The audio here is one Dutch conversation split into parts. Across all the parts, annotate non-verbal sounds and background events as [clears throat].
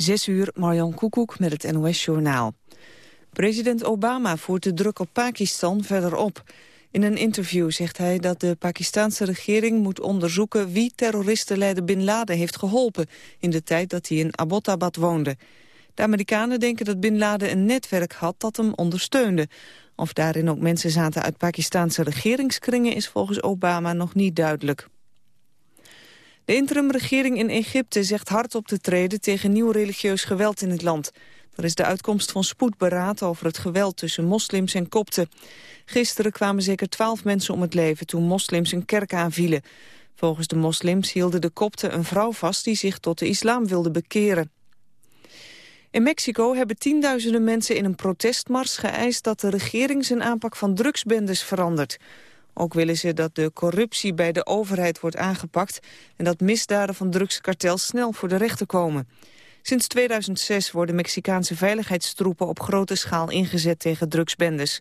Zes uur, Marjan Koekoek met het NOS-journaal. President Obama voert de druk op Pakistan verder op. In een interview zegt hij dat de Pakistanse regering moet onderzoeken... wie terroristenleider Bin Laden heeft geholpen... in de tijd dat hij in Abbottabad woonde. De Amerikanen denken dat Bin Laden een netwerk had dat hem ondersteunde. Of daarin ook mensen zaten uit Pakistanse regeringskringen... is volgens Obama nog niet duidelijk. De interimregering in Egypte zegt hard op te treden tegen nieuw religieus geweld in het land. Er is de uitkomst van spoedberaad over het geweld tussen moslims en kopten. Gisteren kwamen zeker twaalf mensen om het leven toen moslims een kerk aanvielen. Volgens de moslims hielden de kopten een vrouw vast die zich tot de islam wilde bekeren. In Mexico hebben tienduizenden mensen in een protestmars geëist dat de regering zijn aanpak van drugsbendes verandert. Ook willen ze dat de corruptie bij de overheid wordt aangepakt... en dat misdaden van drugskartels snel voor de rechter komen. Sinds 2006 worden Mexicaanse veiligheidstroepen op grote schaal ingezet tegen drugsbendes.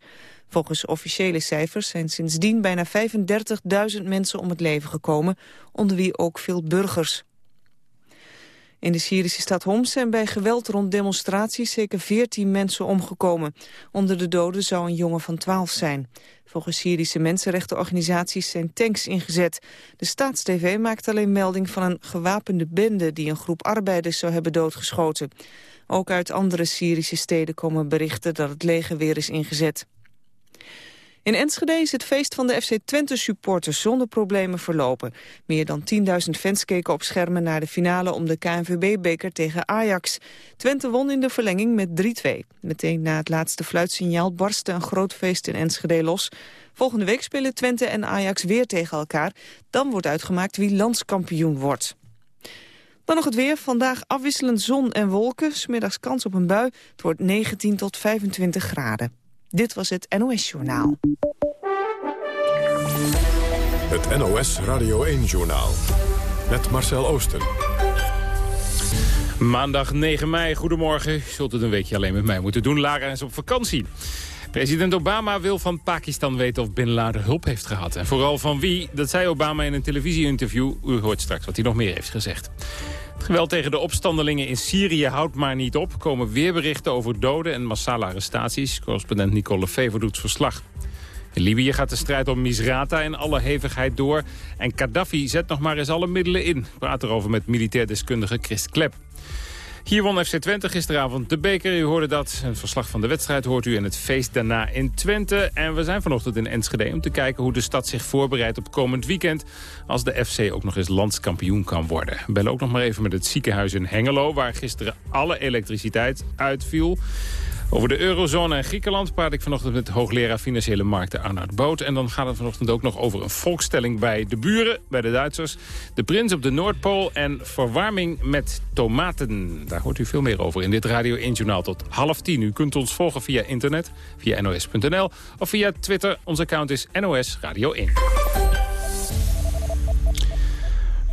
Volgens officiële cijfers zijn sindsdien bijna 35.000 mensen om het leven gekomen, onder wie ook veel burgers. In de Syrische stad Homs zijn bij geweld rond demonstraties zeker 14 mensen omgekomen. Onder de doden zou een jongen van 12 zijn. Volgens Syrische mensenrechtenorganisaties zijn tanks ingezet. De Staatstv maakt alleen melding van een gewapende bende... die een groep arbeiders zou hebben doodgeschoten. Ook uit andere Syrische steden komen berichten dat het leger weer is ingezet. In Enschede is het feest van de FC Twente-supporters zonder problemen verlopen. Meer dan 10.000 fans keken op schermen naar de finale om de KNVB-beker tegen Ajax. Twente won in de verlenging met 3-2. Meteen na het laatste fluitsignaal barstte een groot feest in Enschede los. Volgende week spelen Twente en Ajax weer tegen elkaar. Dan wordt uitgemaakt wie landskampioen wordt. Dan nog het weer. Vandaag afwisselend zon en wolken. Smiddags kans op een bui. Het wordt 19 tot 25 graden. Dit was het NOS Journaal. Het NOS Radio 1-journaal. Met Marcel Oosten. Maandag 9 mei, goedemorgen. Je zult het een weekje alleen met mij moeten doen. Lara is op vakantie. President Obama wil van Pakistan weten of Bin Laden hulp heeft gehad. En vooral van wie, dat zei Obama in een televisieinterview. U hoort straks wat hij nog meer heeft gezegd. Geweld tegen de opstandelingen in Syrië houdt maar niet op. komen weer berichten over doden en massale arrestaties. Correspondent Nicole Fever doet verslag. In Libië gaat de strijd om Misrata in alle hevigheid door. En Gaddafi zet nog maar eens alle middelen in. Praat erover met militair deskundige Christ Klep. Hier won FC Twente gisteravond de beker. U hoorde dat. Een verslag van de wedstrijd hoort u en het feest daarna in Twente. En we zijn vanochtend in Enschede om te kijken hoe de stad zich voorbereidt op komend weekend. Als de FC ook nog eens landskampioen kan worden. Bellen ook nog maar even met het ziekenhuis in Hengelo... waar gisteren alle elektriciteit uitviel. Over de eurozone en Griekenland praat ik vanochtend met hoogleraar Financiële Markten Arnoud Boot. En dan gaat het vanochtend ook nog over een volkstelling bij de buren, bij de Duitsers. De prins op de Noordpool en verwarming met tomaten. Daar hoort u veel meer over in dit Radio 1 Journaal tot half tien. U kunt ons volgen via internet, via nos.nl of via Twitter. Ons account is NOS Radio 1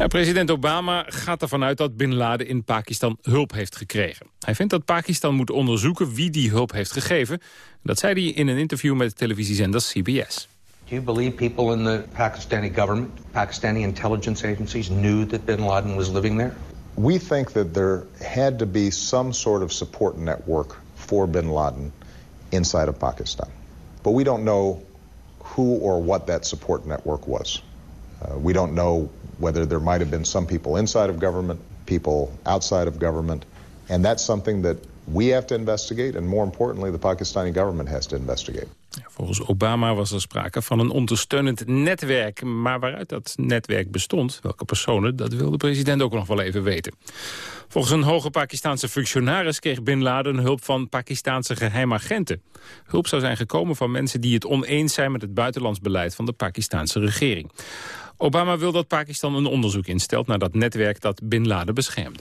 president Obama gaat ervan uit dat Bin Laden in Pakistan hulp heeft gekregen. Hij vindt dat Pakistan moet onderzoeken wie die hulp heeft gegeven. Dat zei hij in een interview met de televisiezender CBS. Do you believe people in the Pakistani government, Pakistani intelligence agencies knew that bin Laden was living there? We think that there had to be some sort of support network for bin Laden inside of Pakistan. But we don't know who or what that support network was. Uh, we don't know whether there might have been some people inside of government, people outside of government, and that's something that we have to investigate, and more importantly, the Pakistani government has to investigate. Volgens Obama was er sprake van een ondersteunend netwerk. Maar waaruit dat netwerk bestond, welke personen, dat wil de president ook nog wel even weten. Volgens een hoge Pakistanse functionaris kreeg Bin Laden hulp van Pakistanse geheimagenten. Hulp zou zijn gekomen van mensen die het oneens zijn met het buitenlands beleid van de Pakistanse regering. Obama wil dat Pakistan een onderzoek instelt naar dat netwerk dat Bin Laden beschermde.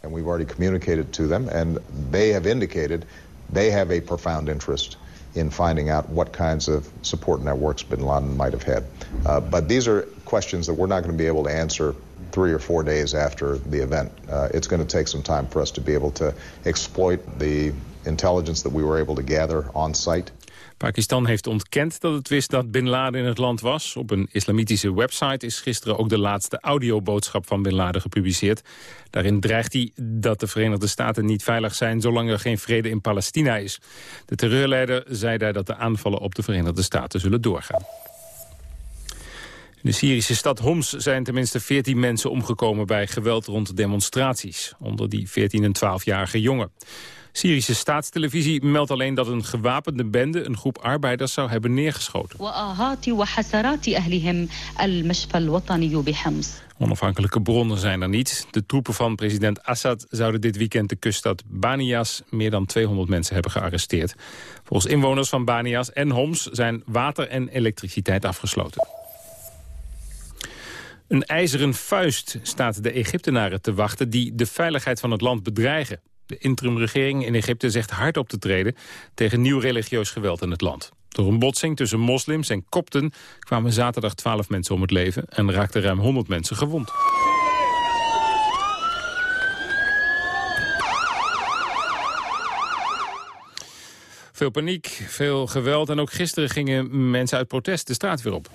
And we've already communicated to them and they have indicated they have a profound interest in finding out what kinds of support networks bin Laden might have had. Uh, but these are questions that we're not going to be able to answer three or four days after the event. Uh, it's going to take some time for us to be able to exploit the intelligence that we were able to gather on site. Pakistan heeft ontkend dat het wist dat Bin Laden in het land was. Op een islamitische website is gisteren ook de laatste audioboodschap van Bin Laden gepubliceerd. Daarin dreigt hij dat de Verenigde Staten niet veilig zijn zolang er geen vrede in Palestina is. De terreurleider zei daar dat de aanvallen op de Verenigde Staten zullen doorgaan. In de Syrische stad Homs zijn tenminste 14 mensen omgekomen bij geweld rond demonstraties. Onder die 14 en 12-jarige jongen. Syrische staatstelevisie meldt alleen dat een gewapende bende een groep arbeiders zou hebben neergeschoten. Onafhankelijke bronnen zijn er niet. De troepen van president Assad zouden dit weekend de kuststad Banias meer dan 200 mensen hebben gearresteerd. Volgens inwoners van Banias en Homs zijn water en elektriciteit afgesloten. Een ijzeren vuist staat de Egyptenaren te wachten die de veiligheid van het land bedreigen. De interimregering in Egypte zegt hard op te treden tegen nieuw religieus geweld in het land. Door een botsing tussen moslims en kopten kwamen zaterdag 12 mensen om het leven en raakten ruim 100 mensen gewond. Veel paniek, veel geweld en ook gisteren gingen mensen uit protest de straat weer op.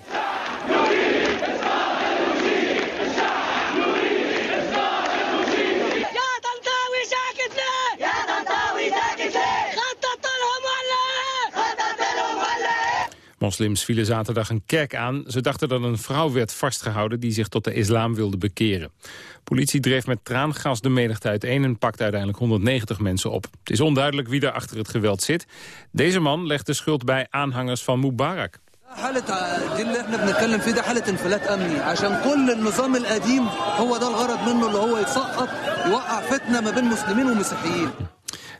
Moslims vielen zaterdag een kerk aan. Ze dachten dat een vrouw werd vastgehouden die zich tot de islam wilde bekeren. Politie dreef met traangas de menigte uiteen en pakte uiteindelijk 190 mensen op. Het is onduidelijk wie daar achter het geweld zit. Deze man legt de schuld bij aanhangers van Mubarak.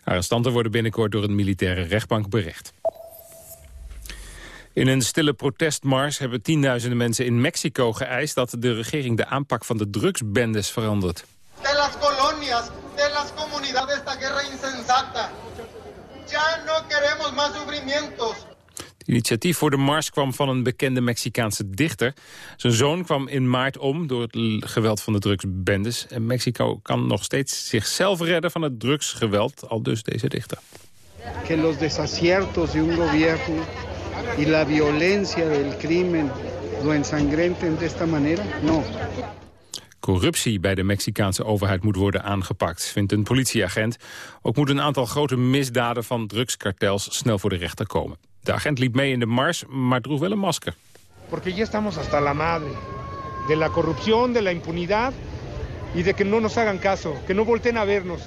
Arrestanten worden binnenkort door een militaire rechtbank berecht. In een stille protestmars hebben tienduizenden mensen in Mexico geëist... dat de regering de aanpak van de drugsbendes verandert. De las colonias, de las comunidades, esta guerra insensata. Ya no queremos más sufrimientos. Het initiatief voor de mars kwam van een bekende Mexicaanse dichter. Zijn zoon kwam in maart om door het geweld van de drugsbendes. En Mexico kan nog steeds zichzelf redden van het drugsgeweld, al dus deze dichter. Que los desaciertos de un gobierno y la violencia del crimen lo ensangrenten de esta manera? No. Corruptie bij de Mexicaanse overheid moet worden aangepakt, vindt een politieagent. Ook moet een aantal grote misdaden van drugskartels snel voor de rechter komen. De agent liep mee in de mars, maar droeg wel een masker. Porque ya estamos hasta la madre de la corrupción, de la impunidad y de que no nos hagan caso, que no volteen a vernos.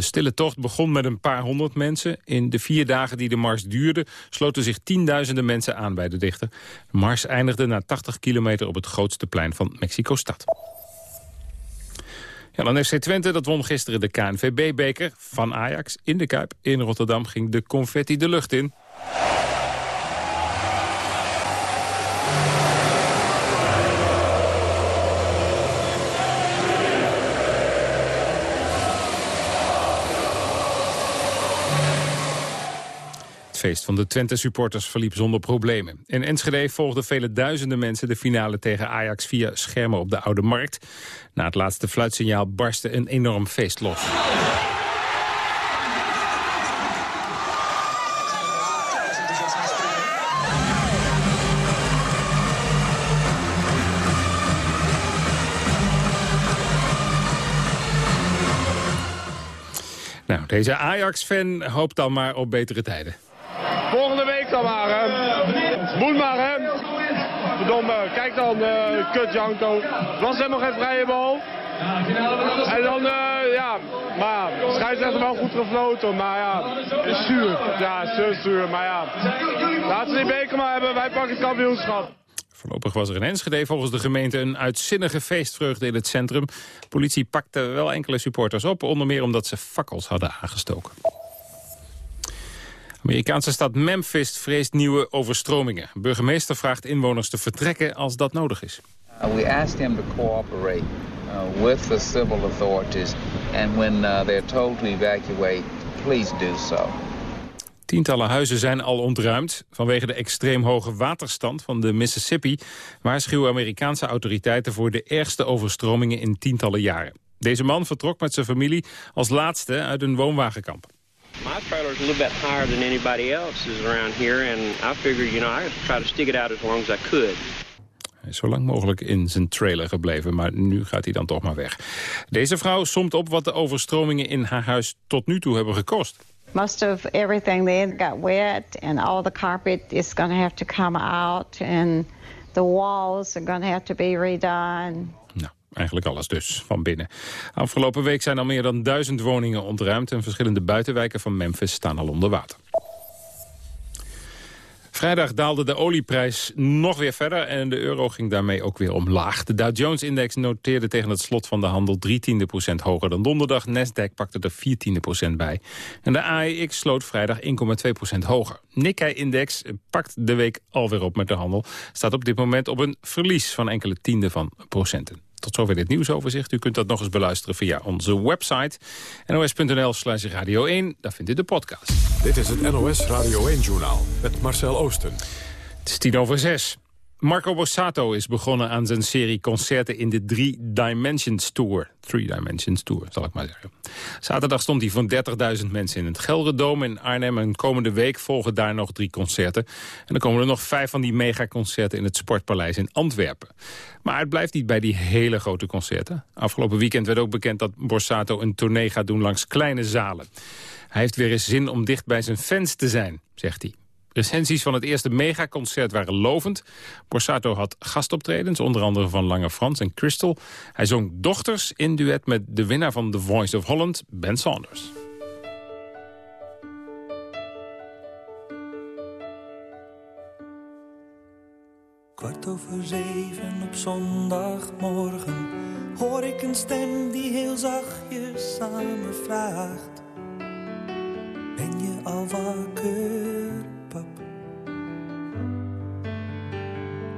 De stille tocht begon met een paar honderd mensen. In de vier dagen die de mars duurde sloten zich tienduizenden mensen aan bij de dichter. De mars eindigde na 80 kilometer op het grootste plein van Mexico-stad. Ja, dan FC Twente, dat won gisteren de KNVB-beker van Ajax in de Kuip. In Rotterdam ging de confetti de lucht in. Feest van de Twente-supporters verliep zonder problemen. In Enschede volgden vele duizenden mensen de finale tegen Ajax via schermen op de Oude Markt. Na het laatste fluitsignaal barstte een enorm feest los. Nou, deze Ajax-fan hoopt dan maar op betere tijden. Volgende week dan maar, hè. Moet maar, hè. Verdomme, kijk dan, uh, kut Janko. Was er nog geen vrije bal? En dan, uh, ja, maar ja, scheidsrechter wel goed gefloten, maar ja, zuur. Ja, zuur, maar ja. Laten we die beker maar hebben, wij pakken het kampioenschap. Voorlopig was er in Enschede volgens de gemeente een uitzinnige feestvreugde in het centrum. Politie pakte wel enkele supporters op, onder meer omdat ze fakkels hadden aangestoken. Amerikaanse stad Memphis vreest nieuwe overstromingen. Burgemeester vraagt inwoners te vertrekken als dat nodig is. Uh, we asked to cooperate uh, with the civil authorities and when uh, they're told to evacuate, please do so. Tientallen huizen zijn al ontruimd. Vanwege de extreem hoge waterstand van de Mississippi... waarschuwen Amerikaanse autoriteiten voor de ergste overstromingen in tientallen jaren. Deze man vertrok met zijn familie als laatste uit een woonwagenkamp. My my trailer's a little bit higher than anybody else's around here. And I figured, you know, I try to stick it out as long as I could. Hij is zo lang mogelijk in zijn trailer gebleven, maar nu gaat hij dan toch maar weg. Deze vrouw somt op wat de overstromingen in haar huis tot nu toe hebben gekost. Most of everything there got wet and all the carpet is going to have to come out and the walls are going to have to be redone. Eigenlijk alles dus, van binnen. Afgelopen week zijn al meer dan duizend woningen ontruimd... en verschillende buitenwijken van Memphis staan al onder water. Vrijdag daalde de olieprijs nog weer verder en de euro ging daarmee ook weer omlaag. De Dow Jones-index noteerde tegen het slot van de handel 3 tiende procent hoger dan donderdag. Nasdaq pakte er 4 tiende procent bij. En de AEX sloot vrijdag 1,2 procent hoger. Nikkei-index pakt de week alweer op met de handel. Staat op dit moment op een verlies van enkele tienden van procenten. Tot zover dit nieuwsoverzicht. U kunt dat nog eens beluisteren via onze website. nos.nl slash radio 1. Daar vindt u de podcast. Dit is het NOS Radio 1-journaal met Marcel Oosten. Het is tien over zes. Marco Borsato is begonnen aan zijn serie concerten in de Three Dimensions Tour. Three Dimensions Tour, zal ik maar zeggen. Zaterdag stond hij voor 30.000 mensen in het Gelredome in Arnhem. En komende week volgen daar nog drie concerten. En dan komen er nog vijf van die megaconcerten in het Sportpaleis in Antwerpen. Maar het blijft niet bij die hele grote concerten. Afgelopen weekend werd ook bekend dat Borsato een tournee gaat doen langs kleine zalen. Hij heeft weer eens zin om dicht bij zijn fans te zijn, zegt hij. Recensies van het eerste megaconcert waren lovend. Borsato had gastoptredens, onder andere van Lange Frans en Crystal. Hij zong Dochters in duet met de winnaar van The Voice of Holland, Ben Saunders. Kwart over zeven op zondagmorgen hoor ik een stem die heel zachtjes aan me vraagt: Ben je al wakker?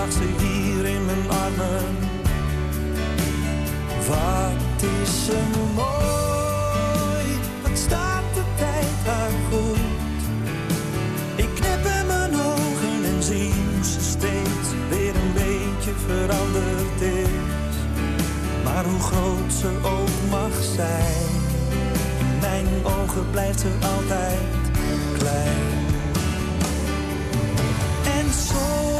Lag ze hier in mijn armen. Wat is ze mooi, wat staat de tijd haar goed. Ik knip mijn ogen en zie hoe ze steeds weer een beetje veranderd is. Maar hoe groot ze ook mag zijn, in mijn ogen blijft ze altijd klein. En soms,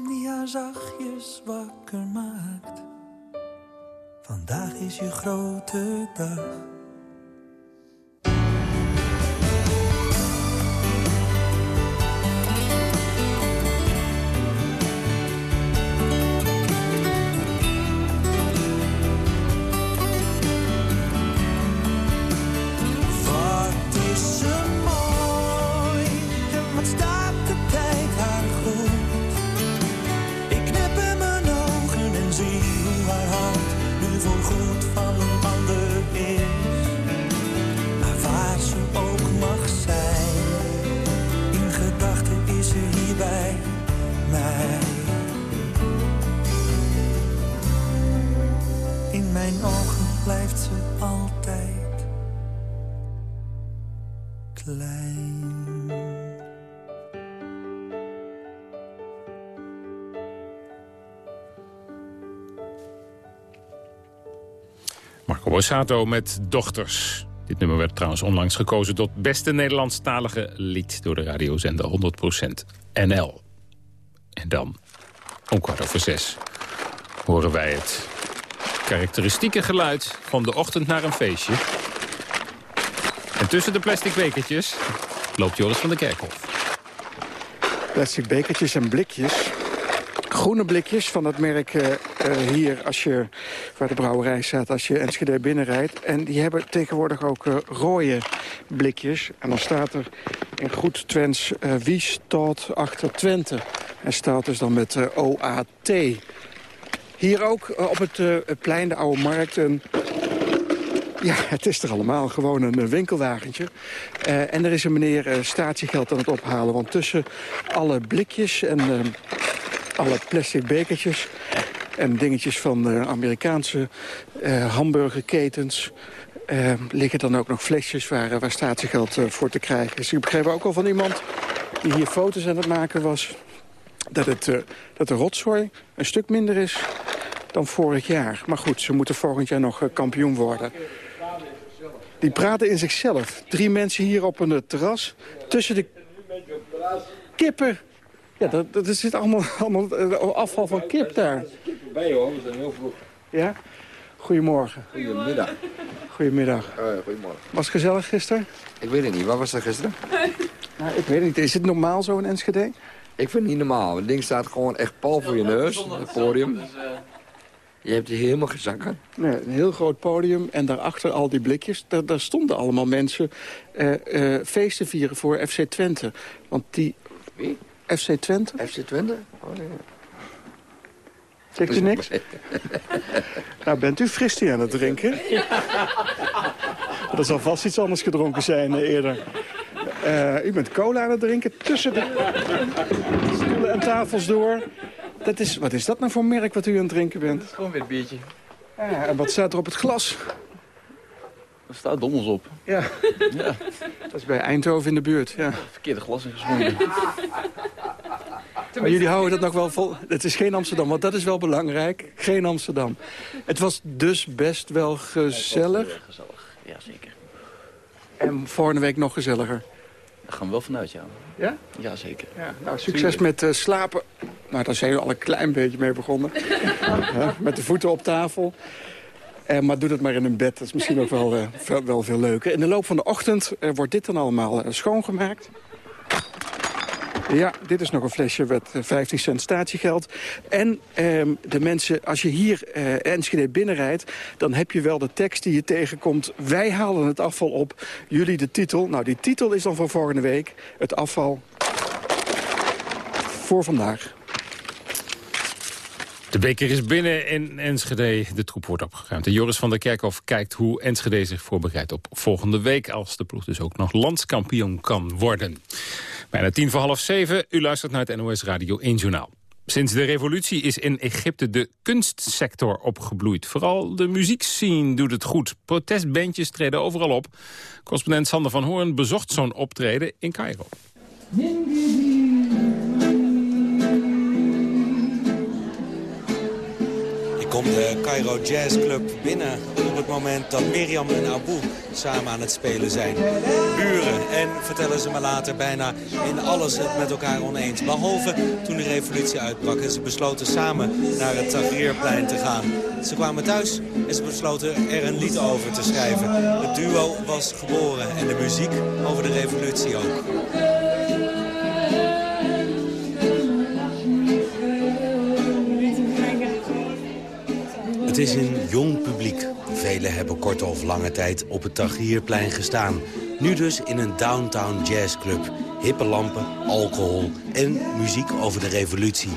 die haar zachtjes wakker maakt. Vandaag is je grote dag. Borsato met Dochters. Dit nummer werd trouwens onlangs gekozen tot beste Nederlandstalige lied... door de radiozender 100% NL. En dan, om kwart over zes, horen wij het karakteristieke geluid... van de ochtend naar een feestje. En tussen de plastic bekertjes loopt Joris van der Kerkhof. Plastic bekertjes en blikjes groene blikjes van dat merk uh, hier, als je, waar de brouwerij staat, als je Enschede binnenrijdt. En die hebben tegenwoordig ook uh, rode blikjes. En dan staat er in goed Twents wie staat achter Twente. En staat dus dan met OAT. Hier ook op het plein, de Oude Markt, een ja, het is er allemaal. Gewoon een winkelwagentje. Uh, en er is een meneer uh, statiegeld aan het ophalen. Want tussen alle blikjes en alle plastic bekertjes en dingetjes van de Amerikaanse uh, hamburgerketens... Uh, liggen dan ook nog flesjes waar, waar statiegeld uh, voor te krijgen Dus ik begreep ook al van iemand die hier foto's aan het maken was... dat, het, dat de rotzooi een stuk minder is dan vorig jaar. Maar goed, ze moeten volgend jaar nog kampioen worden. Die praten in zichzelf. Drie mensen hier op een terras. Tussen de kippen ja, dat, dat zit allemaal, allemaal eh, afval van kip daar. kippen bij hoor, we zijn heel vroeg. Ja? Goedemorgen. Goedemiddag. Goedemiddag. Uh, goedemorgen. Was het gezellig gisteren? Ik weet het niet. Wat was er gisteren? nou, ik weet het niet. Is het normaal zo in Enschede? Ik vind het niet normaal. Het ding staat gewoon echt pal voor je neus, het podium. Je hebt hier helemaal gezakken. Nee, een heel groot podium en daarachter al die blikjes. Daar, daar stonden allemaal mensen uh, uh, feesten vieren voor FC Twente. Want die... Wie? FC Twente? FC Twente? Oh, nee. Zegt u niks? [laughs] nou, bent u fris aan het drinken? [laughs] Dat zal vast iets anders gedronken zijn uh, eerder. Uh, u bent cola aan het drinken tussen de stoelen en tafels door. Dat is, wat is dat nou voor merk wat u aan het drinken bent? Dat is gewoon weer een biertje. Ja, en wat staat er op het glas? Er staat dommels op. Ja. ja. Dat is bij Eindhoven in de buurt. Ja. Verkeerde glas ingeschonken. Maar jullie houden dat nog wel vol. Het is geen Amsterdam, want dat is wel belangrijk. Geen Amsterdam. Het was dus best wel gezellig. gezellig, ja zeker. En volgende week nog gezelliger. Daar gaan we wel vanuit, ja. Ja? Ja, zeker. Ja, nou, succes met uh, slapen. Nou, daar zijn we al een klein beetje mee begonnen. [laughs] ja, met de voeten op tafel. Uh, maar doe dat maar in een bed. Dat is misschien ook wel, [laughs] veel, wel veel leuker. In de loop van de ochtend uh, wordt dit dan allemaal schoongemaakt. Ja, dit is nog een flesje met 15 cent statiegeld. En ehm, de mensen, als je hier uh, Enschede binnenrijdt... dan heb je wel de tekst die je tegenkomt. Wij halen het afval op, jullie de titel. Nou, die titel is dan van volgende week. Het afval voor vandaag. De beker is binnen in Enschede. De troep wordt opgeruimd. En Joris van der Kerkhof kijkt hoe Enschede zich voorbereidt op volgende week... als de ploeg dus ook nog landskampioen kan worden. Bijna tien voor half zeven. U luistert naar het NOS Radio 1 Journaal. Sinds de revolutie is in Egypte de kunstsector opgebloeid. Vooral de muziekscene doet het goed. Protestbandjes treden overal op. Correspondent Sander van Hoorn bezocht zo'n optreden in Cairo. De Cairo Jazz Club binnen op het moment dat Miriam en Abu samen aan het spelen zijn. Buren en, vertellen ze me later, bijna in alles het met elkaar oneens. Behalve toen de revolutie uitbrak en ze besloten samen naar het Tahrirplein te gaan. Ze kwamen thuis en ze besloten er een lied over te schrijven. Het duo was geboren en de muziek over de revolutie ook. Het is een jong publiek. Velen hebben korte of lange tijd op het Tahrirplein gestaan. Nu dus in een downtown jazzclub. Hippe lampen, alcohol en muziek over de revolutie.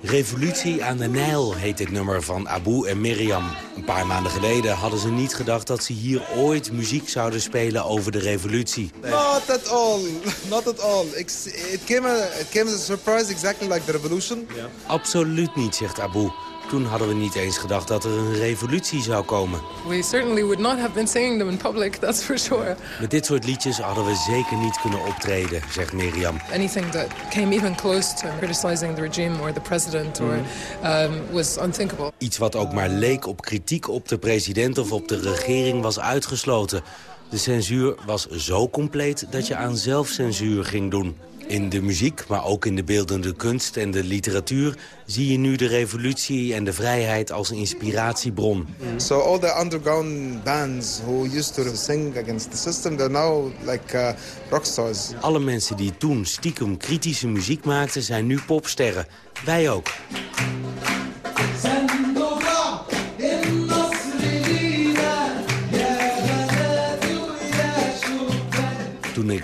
Revolutie aan de Nijl heet dit nummer van Abu en Miriam. Een paar maanden geleden hadden ze niet gedacht dat ze hier ooit muziek zouden spelen over de revolutie. Not at all, not at all. It, came a, it came as a surprise exactly like the revolution. Absoluut niet, zegt Abu. Toen hadden we niet eens gedacht dat er een revolutie zou komen. We certainly would not have been singing them in public, [laughs] that's for sure. Met dit soort liedjes hadden we zeker niet kunnen optreden, zegt Miriam. Anything that came even close to criticizing the regime or the president or, um, was unthinkable. Iets wat ook maar leek op kritiek op de president of op de regering was uitgesloten. De censuur was zo compleet dat je aan zelfcensuur ging doen. In de muziek, maar ook in de beeldende kunst en de literatuur... zie je nu de revolutie en de vrijheid als een inspiratiebron. So all the underground bands who used to sing against the system, they're now like uh, rockstars. Alle mensen die toen stiekem kritische muziek maakten, zijn nu popsterren. Wij ook.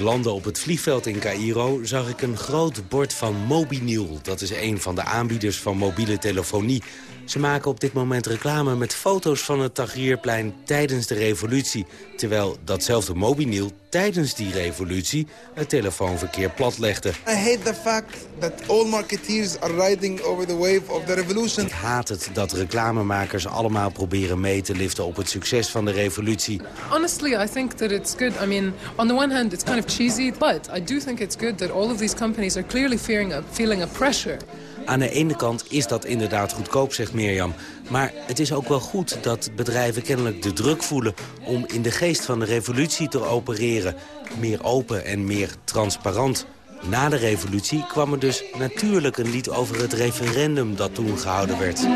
Landde op het vliegveld in Cairo zag ik een groot bord van Mobiniel. Dat is een van de aanbieders van mobiele telefonie. Ze maken op dit moment reclame met foto's van het Tahrirplein tijdens de revolutie. Terwijl datzelfde Mobiniel tijdens die revolutie het telefoonverkeer platlegde. I hate the fact that all marketeers are riding over the wave of the revolution. Ik haat het dat reclamemakers allemaal proberen mee te liften op het succes van de revolutie. Honestly, I think that it's good. I mean, on the one hand, it's kind of cheesy, but I do think it's good that all of these companies are clearly fearing a, feeling a pressure. Aan de ene kant is dat inderdaad goedkoop, zegt Mirjam. Maar het is ook wel goed dat bedrijven kennelijk de druk voelen... om in de geest van de revolutie te opereren. Meer open en meer transparant. Na de revolutie kwam er dus natuurlijk een lied over het referendum dat toen gehouden werd.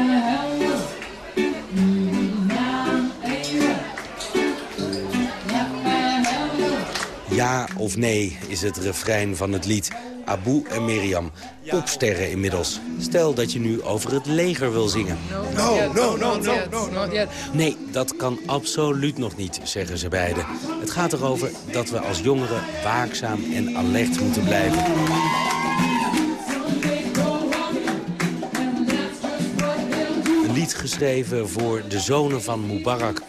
Ja of nee is het refrein van het lied. Abu en Miriam, popsterren inmiddels. Stel dat je nu over het leger wil zingen. No, no, no, no, no, no. Nee, dat kan absoluut nog niet, zeggen ze beiden. Het gaat erover dat we als jongeren waakzaam en alert moeten blijven. Een lied geschreven voor de zonen van Mubarak.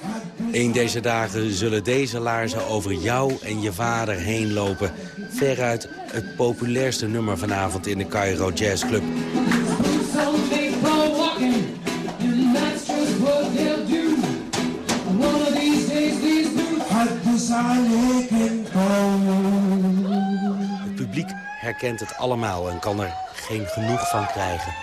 Een deze dagen zullen deze laarzen over jou en je vader heen lopen. Veruit het populairste nummer vanavond in de Cairo Jazz Club. Het publiek herkent het allemaal en kan er geen genoeg van krijgen.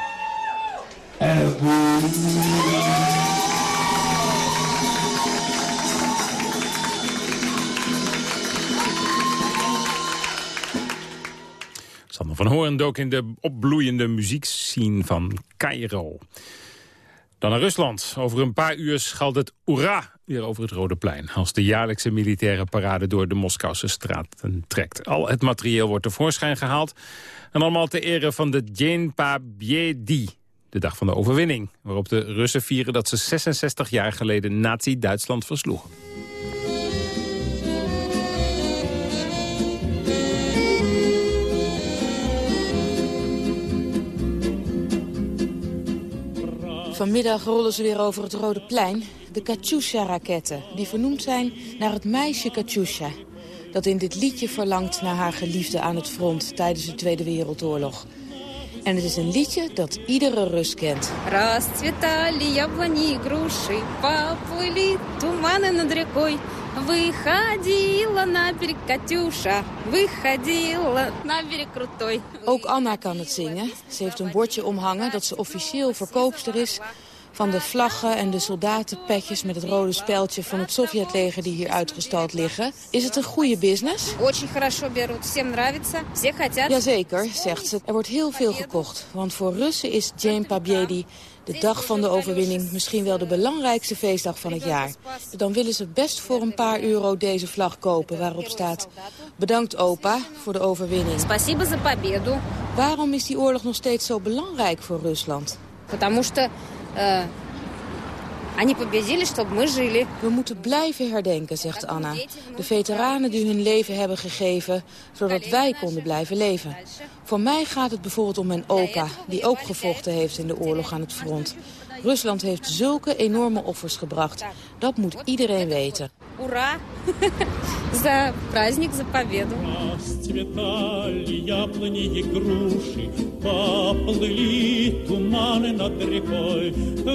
Hoorn dook in de opbloeiende muziekscene van Cairo. Dan naar Rusland. Over een paar uur schalt het Oera weer over het Rode Plein... als de jaarlijkse militaire parade door de Moskouse straten trekt. Al het materieel wordt tevoorschijn gehaald. En allemaal ter ere van de Djen Pabiedi, de dag van de overwinning... waarop de Russen vieren dat ze 66 jaar geleden Nazi-Duitsland versloegen. Vanmiddag rollen ze weer over het Rode Plein. De Katyusha-raketten, die vernoemd zijn naar het meisje Katyusha. Dat in dit liedje verlangt naar haar geliefde aan het front tijdens de Tweede Wereldoorlog. En het is een liedje dat iedere Rus kent. Расцветали яблони и груши, поплыли туманы над рекой. Выходила на берег Катюша, выходила на берег крутой. Ook Anna kan het zingen. Ze heeft een bordje omhangen dat ze officieel verkoopster is van de vlaggen en de soldatenpetjes met het rode speldje van het Sovjetleger die hier uitgestald liggen. Is het een goede business? Очень хорошо берут, всем нравится, все хотят. Jazeker, zegt ze. Er wordt heel veel gekocht. Want voor Russen is Jane Pabiedi de dag van de overwinning misschien wel de belangrijkste feestdag van het jaar. Dan willen ze best voor een paar euro deze vlag kopen waarop staat... Bedankt opa voor de overwinning. Спасибо за победу. Waarom is die oorlog nog steeds zo belangrijk voor Rusland? Потому что we moeten blijven herdenken, zegt Anna. De veteranen die hun leven hebben gegeven, zodat wij konden blijven leven. Voor mij gaat het bijvoorbeeld om mijn opa, die ook gevochten heeft in de oorlog aan het front. Rusland heeft zulke enorme offers gebracht. Dat moet iedereen weten. Ура! [laughs] за праздник, за победу. Расцветали яблони и груши, поплыли туманы над рекой.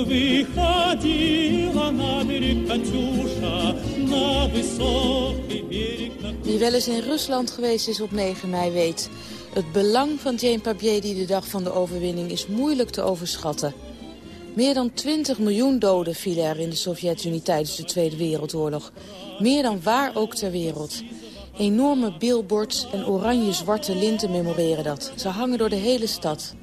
Выходила на берег Катюша, на высокий берег. Wie wel eens in Rusland geweest is op 9 mei weet... het belang van Jane Pabiedi de dag van de overwinning is moeilijk te overschatten. Meer dan 20 miljoen doden vielen er in de Sovjet-Unie tijdens de Tweede Wereldoorlog. Meer dan waar ook ter wereld. Enorme billboards en oranje-zwarte linten memoreren dat. Ze hangen door de hele stad.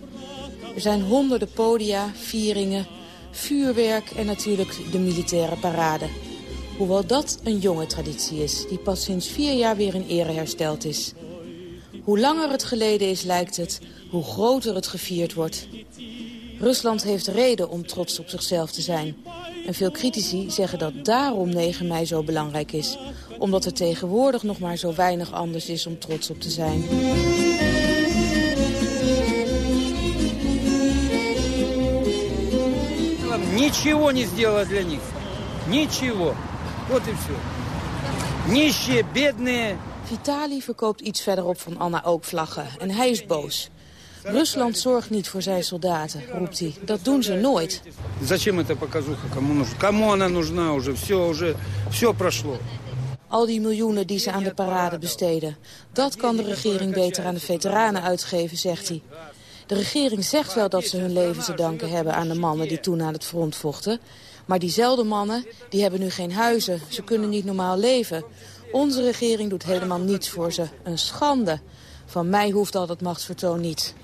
Er zijn honderden podia, vieringen, vuurwerk en natuurlijk de militaire parade. Hoewel dat een jonge traditie is, die pas sinds vier jaar weer in ere hersteld is. Hoe langer het geleden is, lijkt het, hoe groter het gevierd wordt. Rusland heeft reden om trots op zichzelf te zijn. En veel critici zeggen dat daarom 9 mei zo belangrijk is. Omdat er tegenwoordig nog maar zo weinig anders is om trots op te zijn. Ничего не сделала для них. Ничего. Вот и все. Нищие, бедные. Vitali verkoopt iets verderop van Anna ook vlaggen. En hij is boos. Rusland zorgt niet voor zijn soldaten, roept hij. Dat doen ze nooit. Al die miljoenen die ze aan de parade besteden. Dat kan de regering beter aan de veteranen uitgeven, zegt hij. De regering zegt wel dat ze hun leven te danken hebben aan de mannen die toen aan het front vochten. Maar diezelfde mannen, die hebben nu geen huizen. Ze kunnen niet normaal leven. Onze regering doet helemaal niets voor ze. Een schande. Van mij hoeft al dat machtsvertoon niet.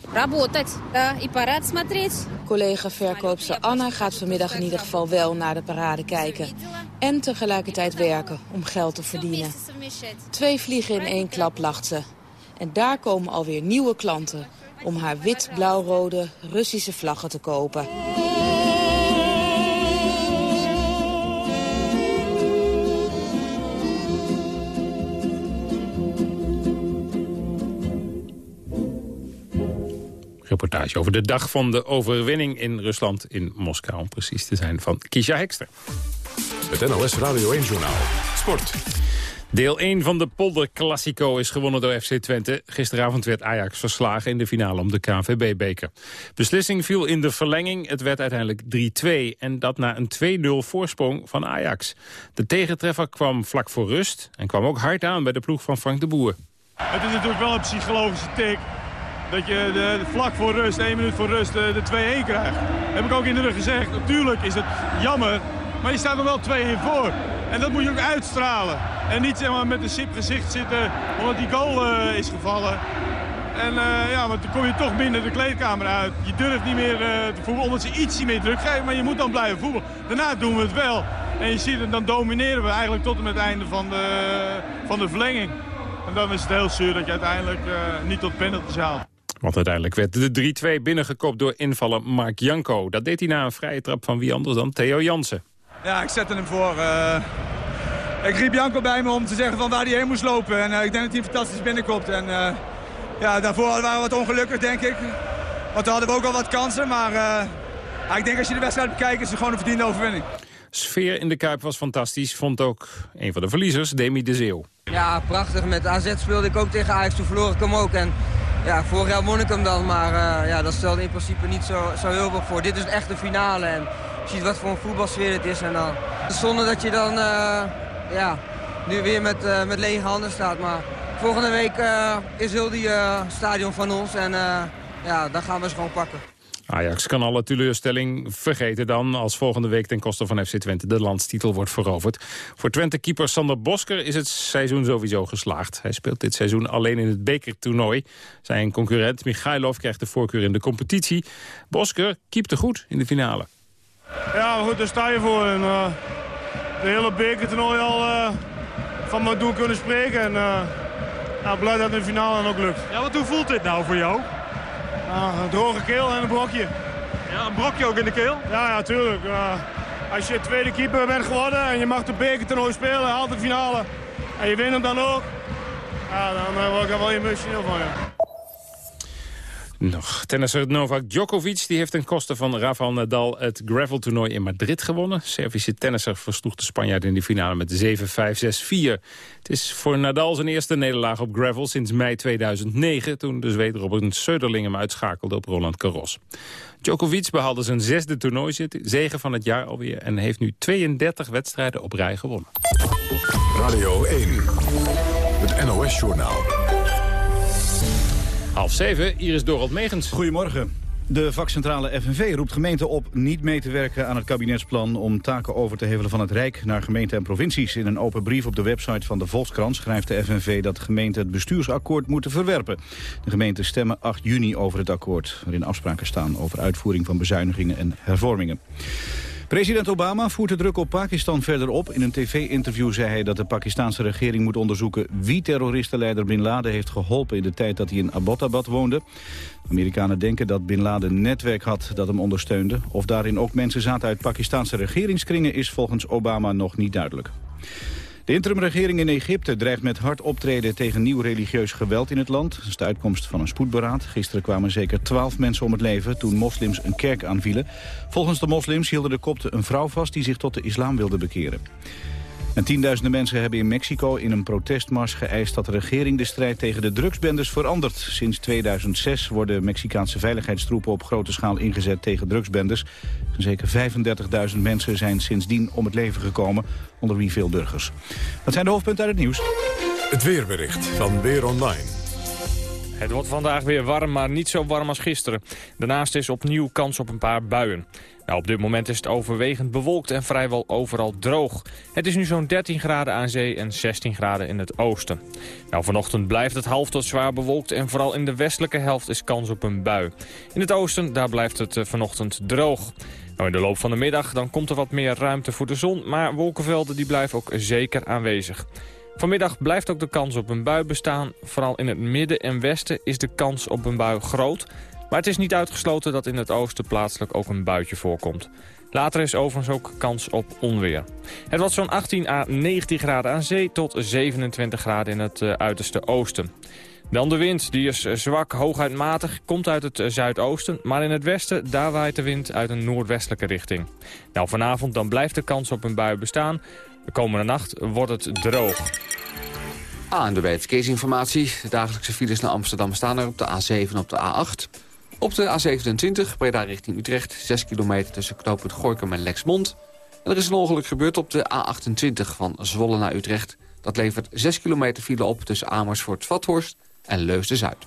Collega verkoopster Anna gaat vanmiddag in ieder geval wel naar de parade kijken. En tegelijkertijd werken om geld te verdienen. Twee vliegen in één klap lacht ze. En daar komen alweer nieuwe klanten om haar wit-blauw-rode Russische vlaggen te kopen. Reportage over de dag van de overwinning in Rusland in Moskou... om precies te zijn van Kisha Hekster. Het NOS Radio 1-journaal. Sport. Deel 1 van de Polder Classico is gewonnen door FC Twente. Gisteravond werd Ajax verslagen in de finale om de KNVB-beker. Beslissing viel in de verlenging. Het werd uiteindelijk 3-2 en dat na een 2-0 voorsprong van Ajax. De tegentreffer kwam vlak voor rust en kwam ook hard aan bij de ploeg van Frank de Boer. Het is natuurlijk wel een psychologische tik. Dat je de, vlak voor rust, één minuut voor rust, de, de 2-1 krijgt. Heb ik ook in de rug gezegd. Natuurlijk is het jammer, maar je staat er wel 2-1 voor. En dat moet je ook uitstralen. En niet zeg maar, met een sip gezicht zitten omdat die goal uh, is gevallen. En uh, ja, want dan kom je toch binnen de kleedkamer uit. Je durft niet meer te voetballen omdat ze ietsje meer druk geven. Maar je moet dan blijven voetballen. Daarna doen we het wel. En je ziet het, dan domineren we eigenlijk tot en met het einde van de, van de verlenging. En dan is het heel zuur dat je uiteindelijk niet tot penalties haalt. Want uiteindelijk werd de 3-2 binnengekopt door invaller Mark Janko. Dat deed hij na een vrije trap van wie anders dan Theo Jansen. Ja, ik zette hem voor. Uh, ik riep Janko bij me om te zeggen van waar hij heen moest lopen. En uh, ik denk dat hij fantastisch binnenkomt. En uh, ja, daarvoor waren we wat ongelukkig, denk ik. Want dan hadden we ook al wat kansen. Maar ik denk als je de wedstrijd bekijkt, is het gewoon een verdiende overwinning. Sfeer in de Kuip was fantastisch, vond ook een van de verliezers, Demi de Zeeuw. Ja, prachtig. Met AZ speelde ik ook tegen Ajax, toen verloor ik hem ook. En ja, vorig jaar won ik hem dan, maar uh, ja, dat stelde in principe niet zo, zo heel veel voor. Dit is echt de finale en je ziet wat voor een voetbalsfeer het is. En dan, zonde dat je dan uh, ja, nu weer met, eh, met lege handen staat. Maar volgende week eh, is heel die eh, stadion van ons en eh, ja, dan gaan we ze gewoon pakken. Ajax kan alle teleurstelling vergeten dan... als volgende week ten koste van FC Twente de landstitel wordt veroverd. Voor Twente-keeper Sander Bosker is het seizoen sowieso geslaagd. Hij speelt dit seizoen alleen in het bekertoernooi. Zijn concurrent Michailov krijgt de voorkeur in de competitie. Bosker keepte goed in de finale. Ja, maar goed, daar sta je voor. En, eh, de hele bekertoernooi al eh, van mijn doel kunnen spreken. En uh, ja, blij dat het in de finale dan ook lukt. Ja, want hoe voelt dit nou voor jou? Een droge keel en een brokje. Ja, een brokje ook in de keel? Ja, ja, tuurlijk. Uh, als je tweede keeper bent geworden en je mag de bekertoernooi spelen, haalt de finale. En je wint hem dan ook. Ja, dan uh, word ik er wel emotioneel van, ja. Nog. Tennisser Novak Djokovic die heeft ten koste van Rafael Nadal het graveltoernooi in Madrid gewonnen. Servische tennisser versloeg de Spanjaard in de finale met 7-5, 6-4. Het is voor Nadal zijn eerste nederlaag op gravel sinds mei 2009... toen de Zweed Robert Söderling hem uitschakelde op Roland Garros. Djokovic behaalde zijn zesde toernooizege van het jaar alweer... en heeft nu 32 wedstrijden op rij gewonnen. Radio 1, het NOS-journaal. Half zeven, hier is Dorot Megens. Goedemorgen. De vakcentrale FNV roept gemeenten op niet mee te werken aan het kabinetsplan om taken over te hevelen van het Rijk naar gemeenten en provincies. In een open brief op de website van de Volkskrant schrijft de FNV dat gemeenten het bestuursakkoord moeten verwerpen. De gemeenten stemmen 8 juni over het akkoord, waarin afspraken staan over uitvoering van bezuinigingen en hervormingen. President Obama voert de druk op Pakistan verder op. In een tv-interview zei hij dat de Pakistanse regering moet onderzoeken... wie terroristenleider Bin Laden heeft geholpen in de tijd dat hij in Abbottabad woonde. Amerikanen denken dat Bin Laden een netwerk had dat hem ondersteunde. Of daarin ook mensen zaten uit Pakistanse regeringskringen is volgens Obama nog niet duidelijk. De interimregering in Egypte dreigt met hard optreden tegen nieuw religieus geweld in het land. Dat is de uitkomst van een spoedberaad. Gisteren kwamen zeker twaalf mensen om het leven toen moslims een kerk aanvielen. Volgens de moslims hielden de kopten een vrouw vast die zich tot de islam wilde bekeren. En tienduizenden mensen hebben in Mexico in een protestmars geëist dat de regering de strijd tegen de drugsbendes verandert. Sinds 2006 worden Mexicaanse veiligheidstroepen op grote schaal ingezet tegen drugsbendes. Zeker 35.000 mensen zijn sindsdien om het leven gekomen, onder wie veel burgers. Dat zijn de hoofdpunten uit het nieuws. Het weerbericht van Weer Online. Het wordt vandaag weer warm, maar niet zo warm als gisteren. Daarnaast is opnieuw kans op een paar buien. Nou, op dit moment is het overwegend bewolkt en vrijwel overal droog. Het is nu zo'n 13 graden aan zee en 16 graden in het oosten. Nou, vanochtend blijft het half tot zwaar bewolkt en vooral in de westelijke helft is kans op een bui. In het oosten, daar blijft het vanochtend droog. Nou, in de loop van de middag dan komt er wat meer ruimte voor de zon, maar wolkenvelden die blijven ook zeker aanwezig. Vanmiddag blijft ook de kans op een bui bestaan. Vooral in het midden en westen is de kans op een bui groot. Maar het is niet uitgesloten dat in het oosten plaatselijk ook een buitje voorkomt. Later is overigens ook kans op onweer. Het wordt zo'n 18 à 19 graden aan zee tot 27 graden in het uh, uiterste oosten. Dan de wind, die is zwak, hooguit matig, komt uit het zuidoosten. Maar in het westen, daar waait de wind uit een noordwestelijke richting. Nou, vanavond dan blijft de kans op een bui bestaan. De komende nacht wordt het droog. De verkeersinformatie. De dagelijkse files naar Amsterdam staan er op de A7 en op de A8. Op de A27, Breda richting Utrecht, 6 kilometer tussen knooppunt Gorkum en Lexmond. En er is een ongeluk gebeurd op de A28 van Zwolle naar Utrecht. Dat levert 6 kilometer file op tussen Amersfoort-Vathorst en Leusden-Zuid.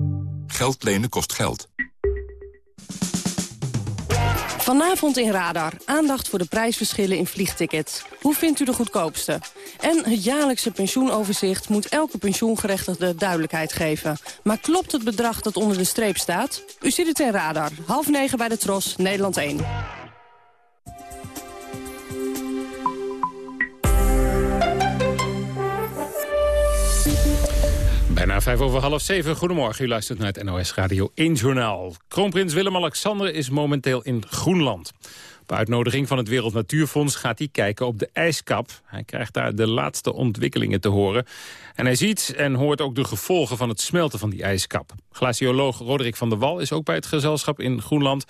Geld lenen kost geld. Vanavond in Radar. Aandacht voor de prijsverschillen in vliegtickets. Hoe vindt u de goedkoopste? En het jaarlijkse pensioenoverzicht moet elke pensioengerechtigde duidelijkheid geven. Maar klopt het bedrag dat onder de streep staat? U ziet het in Radar. Half negen bij de Tros, Nederland 1. Vijf over half zeven. Goedemorgen, u luistert naar het NOS Radio 1 Journaal. Kroonprins Willem-Alexander is momenteel in Groenland. Op uitnodiging van het Wereld Natuurfonds gaat hij kijken op de ijskap. Hij krijgt daar de laatste ontwikkelingen te horen. En hij ziet en hoort ook de gevolgen van het smelten van die ijskap. Glacioloog Roderick van der Wal is ook bij het gezelschap in Groenland.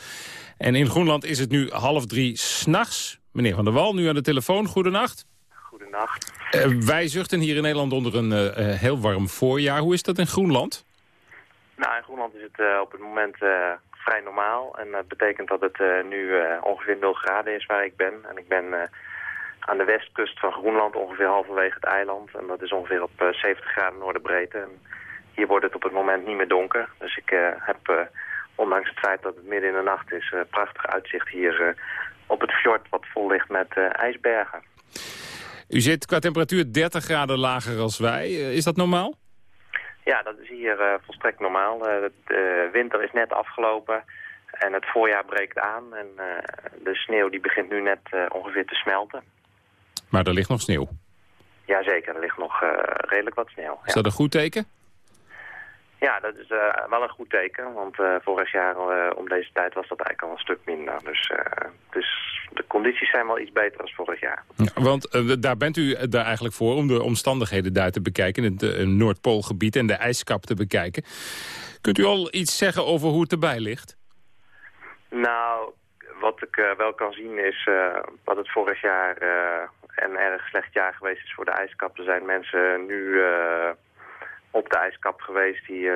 En in Groenland is het nu half drie s'nachts. Meneer van der Wal, nu aan de telefoon. Goedenacht. Goedenacht. Uh, wij zuchten hier in Nederland onder een uh, heel warm voorjaar. Hoe is dat in Groenland? Nou, in Groenland is het uh, op het moment vrij normaal. En dat betekent dat het nu ongeveer 0 graden is waar ik ben. En ik ben aan de westkust van Groenland, ongeveer halverwege het eiland. En dat is ongeveer op 70 graden noordenbreedte. En hier wordt het op het moment niet meer donker. Dus ik heb, ondanks het feit dat het midden in de nacht is, prachtig uitzicht hier op het fjord wat vol ligt met ijsbergen. U zit qua temperatuur 30 graden lager als wij. Uh, is dat normaal? Ja, dat is hier uh, volstrekt normaal. Uh, de winter is net afgelopen en het voorjaar breekt aan. En de sneeuw die begint nu net ongeveer te smelten. Maar er ligt nog sneeuw? Jazeker, er ligt nog redelijk wat sneeuw. Is dat een goed teken? Ja, dat is wel een goed teken. Want vorig jaar om deze tijd was dat eigenlijk al een stuk minder. Dus, dus de condities zijn wel iets beter dan vorig jaar. Ja, want daar bent u daar eigenlijk voor om de omstandigheden daar te bekijken. Het Noordpoolgebied en de ijskap te bekijken. Kunt u al iets zeggen over hoe het erbij ligt? Nou, wat ik wel kan zien is dat het vorig jaar een erg slecht jaar geweest is voor de ijskap. Er zijn mensen nu op de ijskap geweest hier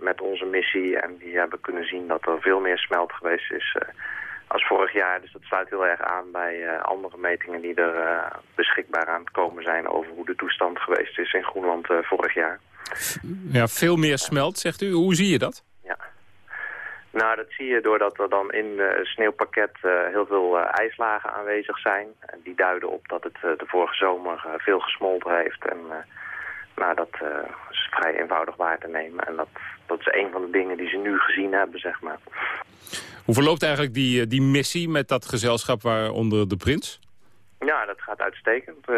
met onze missie. En die hebben kunnen zien dat er veel meer smelt geweest is als vorig jaar. Dus dat sluit heel erg aan bij uh, andere metingen die er beschikbaar aan het komen zijn... over hoe de toestand geweest is in Groenland vorig jaar. Ja, veel meer smelt, zegt u. Hoe zie je dat? Ja. Nou, dat zie je doordat er dan in het sneeuwpakket heel veel ijslagen aanwezig zijn. En die duiden op dat het de vorige zomer veel gesmolten heeft... en nou, dat is vrij eenvoudig waar te nemen. En dat, dat is een van de dingen die ze nu gezien hebben, zeg maar. Hoe verloopt eigenlijk die, eh, die missie met dat gezelschap waaronder de prins? Ja, dat gaat uitstekend. Uh,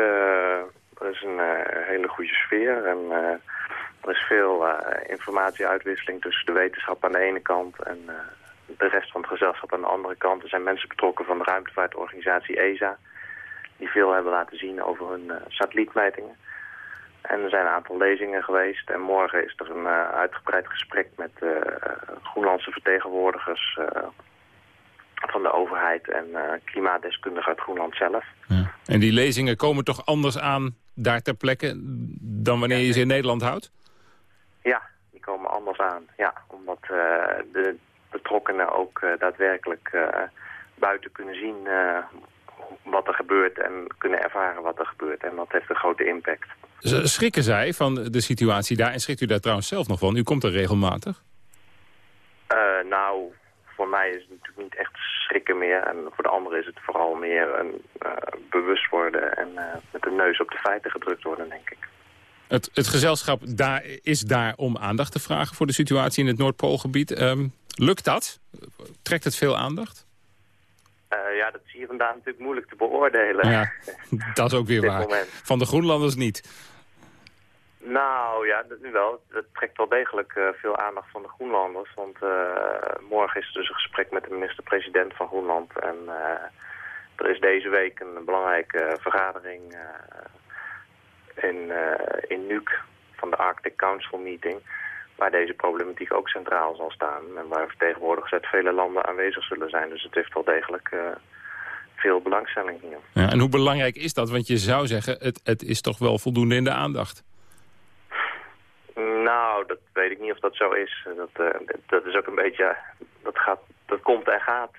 er is een uh, hele goede sfeer en er is veel informatieuitwisseling tussen de wetenschap aan de ene kant en de rest van het gezelschap aan de andere kant. Er zijn mensen betrokken van de ruimtevaartorganisatie ESA die veel hebben laten zien over hun satellietmetingen. En er zijn een aantal lezingen geweest. En morgen is er een uh, uitgebreid gesprek met uh, Groenlandse vertegenwoordigers uh, van de overheid en klimaatdeskundigen uit Groenland zelf. Ja. En die lezingen komen toch anders aan daar ter plekke dan wanneer je ze in Nederland houdt? Ja, die komen anders aan. Ja, omdat de betrokkenen ook daadwerkelijk buiten kunnen zien wat er gebeurt en kunnen ervaren wat er gebeurt. En dat heeft een grote impact. Schrikken zij van de situatie daar? En schrikt u daar trouwens zelf nog van? U komt er regelmatig? Uh, nou, voor mij is het natuurlijk niet echt schrikken meer. En voor de anderen is het vooral meer een uh, bewust worden en uh, met de neus op de feiten gedrukt worden, denk ik. Het, het gezelschap daar is daar om aandacht te vragen voor de situatie in het Noordpoolgebied. Um, lukt dat? Trekt het veel aandacht? Uh, ja, dat zie je vandaag natuurlijk moeilijk te beoordelen. Ja, [laughs] dat is ook weer waar. Moment. Van de Groenlanders niet. Nou ja, dat nu wel. Dat trekt wel degelijk uh, veel aandacht van de Groenlanders. Want uh, morgen is er dus een gesprek met de minister-president van Groenland. En er is deze week een belangrijke vergadering in, in Nuuk van de Arctic Council Meeting waar deze problematiek ook centraal zal staan. En waar vertegenwoordigers uit vele landen aanwezig zullen zijn. Dus het heeft wel degelijk uh, veel belangstelling hier. Ja, en hoe belangrijk is dat? Want je zou zeggen, het, het is toch wel voldoende in de aandacht? Nou, dat weet ik niet of dat zo is. Dat, uh, dat is ook een beetje, dat, gaat, dat komt en gaat.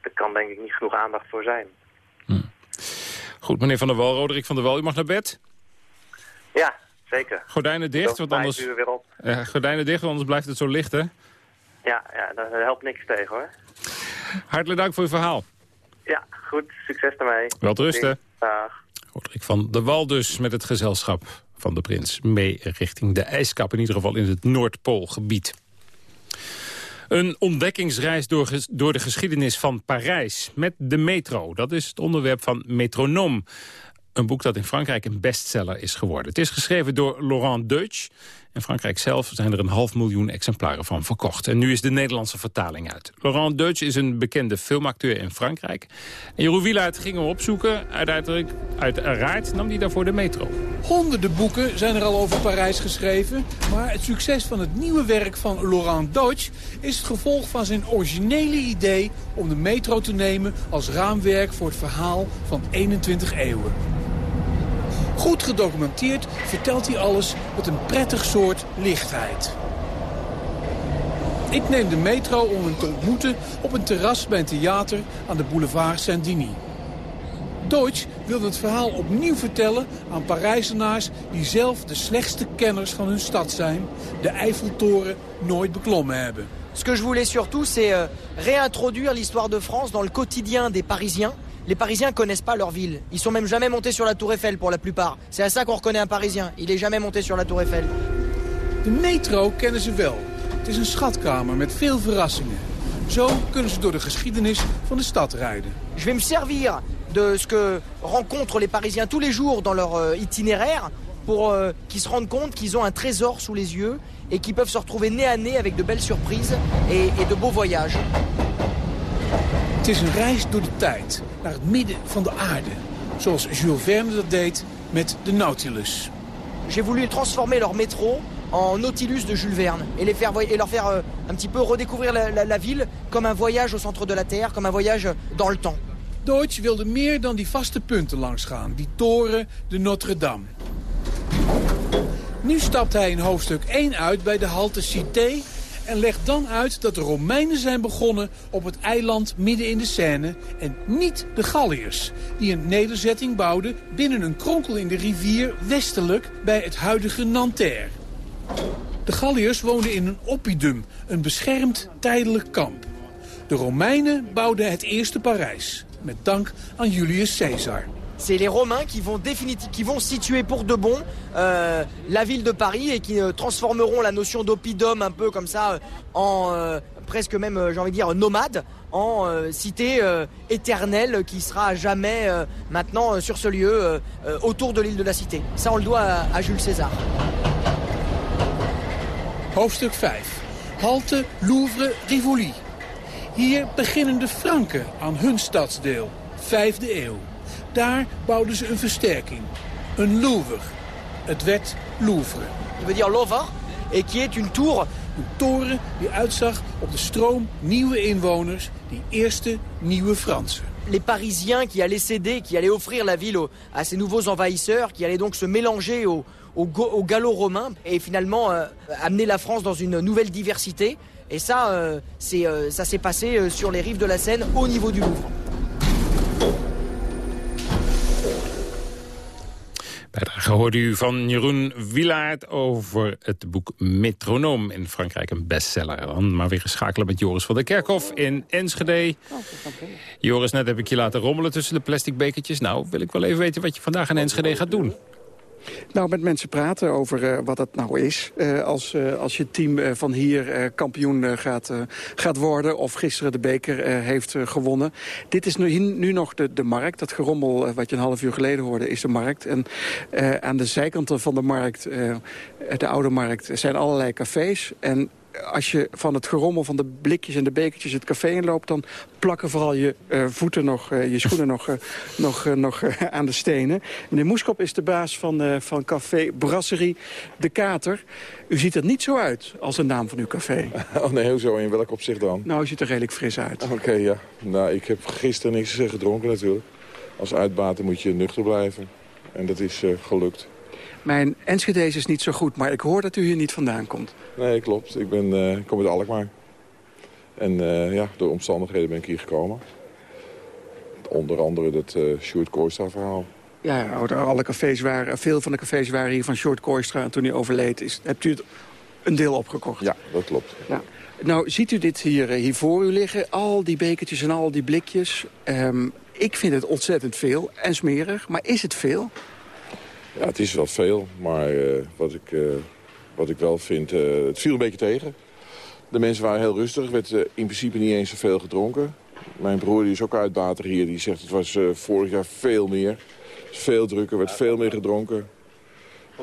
Er kan denk ik niet genoeg aandacht voor zijn. Hm. Goed, meneer Van der Wal, Roderick van der Wal, u mag naar bed? Ja, zeker. Gordijnen dicht, want anders, uh, gordijnen dicht, want anders blijft het zo licht, hè? Ja, ja, daar helpt niks tegen, hoor. Hartelijk dank voor uw verhaal. Ja, goed. Succes ermee. Wel te rusten. Dag. Van der Wal dus met het gezelschap van de prins mee richting de ijskap. In ieder geval in het Noordpoolgebied. Een ontdekkingsreis door, door de geschiedenis van Parijs met de metro. Dat is het onderwerp van Metronoom. Een boek dat in Frankrijk een bestseller is geworden. Het is geschreven door Laurent Deutsch In Frankrijk zelf zijn er een half miljoen exemplaren van verkocht. En nu is de Nederlandse vertaling uit. Laurent Deutsch is een bekende filmacteur in Frankrijk. En Jeroen Wielaert ging hem opzoeken. Uiteindelijk, uiteraard nam hij daarvoor de metro. Honderden boeken zijn er al over Parijs geschreven. Maar het succes van het nieuwe werk van Laurent Deutsch... is het gevolg van zijn originele idee om de metro te nemen... als raamwerk voor het verhaal van 21 eeuwen. Goed gedocumenteerd vertelt hij alles met een prettig soort lichtheid. Ik neem de metro om hem te ontmoeten op een terras bij een theater aan de boulevard Saint-Denis. Deutsch wil het verhaal opnieuw vertellen aan Parijzenaars die zelf de slechtste kenners van hun stad zijn, de Eiffeltoren nooit beklommen hebben. Ce que je voulais surtout, c'est euh, réintroduire l'histoire de France dans le quotidien des Parisiens. Les Parisiens connaissent pas leur ville. Ils sont même jamais montés sur la Tour Eiffel pour la plupart. C'est à ça qu'on reconnaît un Parisien. Il est jamais monté sur la Tour Eiffel. De metro kennen ze wel. Het is een schatkamer met veel verrassingen. Zo kunnen ze door de geschiedenis van de stad rijden. Je vais me servir de ce que rencontrent les Parisiens tous les jours dans leur euh, itinéraire pour euh, qu'ils se rendent compte qu'ils ont un trésor sous les yeux et qu'ils peuvent se retrouver nez à nez avec de belles surprises et, et de beaux voyages. Het is een reis door de tijd, naar het midden van de aarde. Zoals Jules Verne dat deed met de Nautilus. J'ai voulu transformer leur métro en Nautilus de Jules Verne et, les faire, et leur faire euh, un petit peu redécouvrir la, la- la ville comme un voyage au centre de la Terre, comme un voyage dans le temps. Deutsch wilde meer dan die vaste punten langs gaan. Die toren, de Notre-Dame. Nu stapt hij in hoofdstuk 1 uit bij de halte Cité... en legt dan uit dat de Romeinen zijn begonnen op het eiland midden in de Seine... en niet de Galliërs, die een nederzetting bouwden... binnen een kronkel in de rivier westelijk bij het huidige Nanterre. De Galliërs woonden in een oppidum, een beschermd tijdelijk kamp. De Romeinen bouwden het eerste Parijs, met dank aan Julius Caesar. C'est les Romains qui vont, situer pour de bon euh, la ville de Paris et qui euh, transformeront la notion d'oppidum un peu comme ça euh, en presque même, j'ai envie de dire, nomade, en cité éternelle qui sera à jamais maintenant sur ce lieu autour de l'île de la Cité. Ça, on le doit à, à Jules César. Hoofdstuk 5. Halte Louvre Rivoli. Hier beginnen de Franken aan hun stadsdeel, 5e eeuw. Daar bouwden ze een versterking, een Louvre. Het werd Louvre. Je veut dire Louvre, et qui est une tour Een toren die uitzag op de stroom nieuwe inwoners, die eerste nieuwe Fransen. les Parisiens qui allaient céder, qui allaient offrir la ville à ces nouveaux envahisseurs, qui allaient donc se mélanger Go- aux Gallo-Romains et finalement euh, amener la France dans une nouvelle diversité. Et ça, euh, c'est, euh, ça s'est passé euh, sur les rives de la Seine au niveau du Louvre. Bijdrage hoorde u van Jeroen Wilaert over het boek Metronoom. In Frankrijk een bestseller. Dan maar weer geschakeld met Joris van der Kerkhof in Enschede. Joris, net heb ik je laten rommelen tussen de plastic bekertjes. Nou, wil ik wel even weten wat je vandaag in Enschede gaat doen. Nou, met mensen praten over eh, wat het nou is. Eh, als, eh, als je team van hier kampioen gaat, gaat worden... of gisteren de beker heeft gewonnen. Dit is nu, nu nog de, de markt. Dat gerommel wat je een half uur geleden hoorde is de markt. En aan de zijkanten van de markt, de oude markt... zijn allerlei cafés. En als je van het gerommel van de blikjes en de bekertjes het café inloopt... dan plakken vooral je eh, voeten nog, eh, je schoenen nog, eh, nog, nog aan de stenen. Meneer Moeskop is de baas van, van café Brasserie De Kater. U ziet er niet zo uit als de naam van uw café. [laughs] Oh nee, hoezo? In welk opzicht dan? Nou, u ziet er redelijk fris uit. Oké, ja. Nou, ik heb gisteren niks gedronken natuurlijk. Als uitbater moet je nuchter blijven. En dat is gelukt. Mijn Enschede is niet zo goed, maar ik hoor dat u hier niet vandaan komt. Nee, klopt. Ik, ben, ik kom uit Alkmaar. En eh, ja, door omstandigheden ben ik hier gekomen. Onder andere dat eh Sjoerd Kooistra verhaal. Ja, alle cafés waren, veel van de cafés waren hier van Short Kooistra. En toen hij overleed, is, hebt u het een deel opgekocht? Ja, dat klopt. Ja. Nou, ziet u dit hier, hier voor u liggen? Al die bekertjes en al die blikjes. Ehm, ik vind het ontzettend veel en smerig. Maar is het veel? Ja, het is wel veel. Maar eh, wat, ik, eh, wat ik wel vind, eh, het viel een beetje tegen. De mensen waren heel rustig. Er werd in principe niet eens zoveel gedronken. Mijn broer die is ook uitbater hier. Die zegt het was vorig jaar veel meer. Veel drukker, werd veel meer gedronken.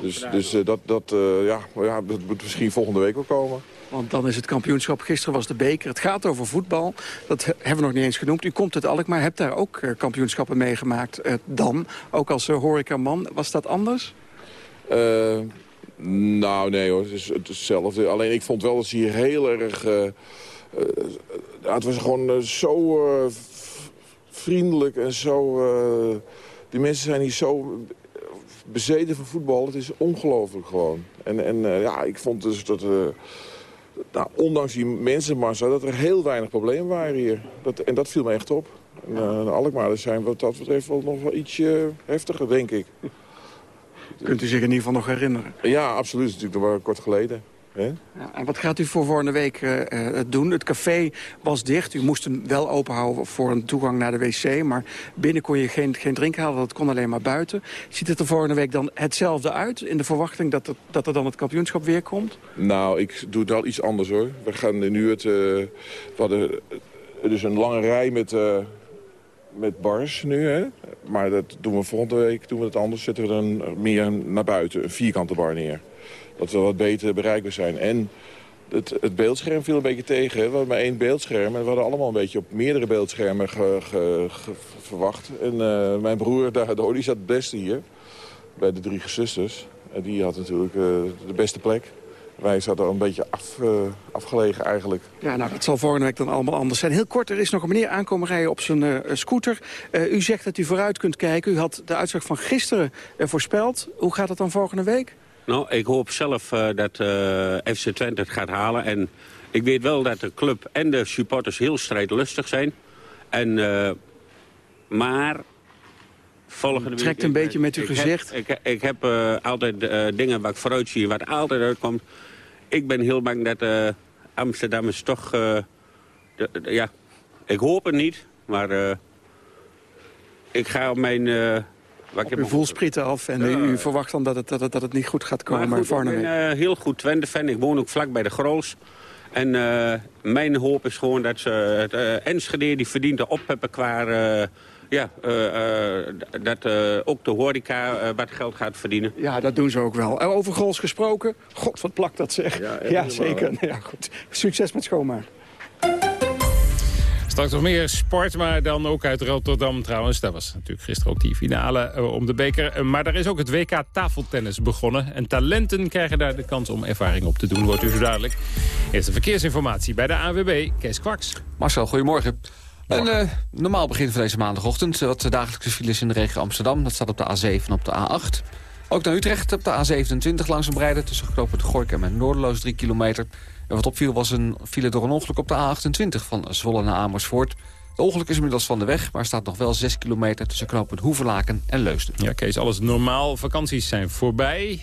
Dus, dus uh, dat, dat, uh, ja, ja, dat moet misschien volgende week wel komen. Want dan is het kampioenschap. Gisteren was de beker. Het gaat over voetbal. Dat hebben we nog niet eens genoemd. U komt uit Alkmaar. Hebt daar ook uh, kampioenschappen meegemaakt dan? Ook als horecaman. Was dat anders? nou, nee hoor. Het is hetzelfde. Alleen ik vond wel dat ze hier heel erg... het was gewoon zo vriendelijk en zo... die mensen zijn hier zo bezeten van voetbal. Het is ongelooflijk gewoon. En, en uh, ja, ik vond dus dat... Uh, nou, ondanks die mensenmassa, dat er heel weinig problemen waren hier. Dat, en dat viel me echt op. En, uh, Alkmaar zijn wat dat betreft wel nog wel ietsje heftiger, denk ik. Kunt u zich in ieder geval nog herinneren? Ja, absoluut. Dat nog kort geleden. En wat gaat u voor volgende week uh, doen? Het café was dicht. U moest hem wel openhouden voor een toegang naar de wc. Maar binnen kon je geen, geen drink halen. Dat kon alleen maar buiten. Ziet het er volgende week dan hetzelfde uit? In de verwachting dat er, dat er dan het kampioenschap weer komt? Nou, ik doe het wel iets anders hoor. We gaan nu het... Uh, we hadden dus een lange rij met... Uh, met bars nu, hè? maar dat doen we volgende week doen we het anders. Zetten we dan meer naar buiten, een vierkante bar neer dat we wat beter bereikbaar zijn. En het, het, beeldscherm viel een beetje tegen. We hadden maar één beeldscherm en we hadden allemaal een beetje op meerdere beeldschermen verwacht. En uh, mijn broer, Dado, die zat het beste hier, bij de drie zusters. En die had natuurlijk uh, de beste plek. Wij zaten al een beetje af, uh, afgelegen eigenlijk. Ja, nou, het zal volgende week dan allemaal anders zijn. Heel kort, er is nog een meneer aankomen rijden op zijn scooter. u zegt dat u vooruit kunt kijken. U had de uitslag van gisteren voorspeld. Hoe gaat het dan volgende week? Nou, ik hoop zelf uh, dat uh, FC Twente het gaat halen. En ik weet wel dat de club en de supporters heel strijdlustig zijn. En, uh, maar volgende Trekt week, een beetje met uw gezicht. Heb, ik, ik, heb altijd dingen waar ik vooruit zie, wat altijd uitkomt. Ik ben heel bang dat Amsterdam is toch... De, de, ja, ik hoop het niet, maar ik ga op mijn u voelsprieten af en u, verwacht dan dat het, dat, het, dat het niet goed gaat komen. Maar goed, ik ben uh, heel goed Twente-fan. Ik woon ook vlak bij de Grols. En uh, mijn hoop is gewoon dat ze het uh, Enschede die verdient de opheppen qua... ja, dat ook de horeca wat geld gaat verdienen. Ja, dat doen ze ook wel. Over Grols gesproken, god wat plakt dat zeg. Ja, ja zeker. Ja, goed. Succes met schoonmaak. Straks nog meer sport, maar dan ook uit Rotterdam trouwens. Dat was natuurlijk gisteren ook die finale eh, om de beker. Eh, maar daar is ook het WK tafeltennis begonnen. En talenten krijgen daar de kans om ervaring op te doen, wordt u zo duidelijk. Eerst de verkeersinformatie bij de ANWB, Kees Kwaks. Marcel, goedemorgen. Een uh, normaal begin van deze maandagochtend. Wat de dagelijkse files in de regio Amsterdam. Dat staat op de A7 en op de A8. Ook naar Utrecht op de A27 langzaam rijden... tussen geknopend Gorkum en Noorderloos 3 kilometer. En wat opviel was een file door een ongeluk op de A28 van Zwolle naar Amersfoort. Het ongeluk is inmiddels van de weg, maar staat nog wel 6 kilometer tussen knooppunt Hoevelaken en Leusden. Ja, Kees, alles normaal. Vakanties zijn voorbij.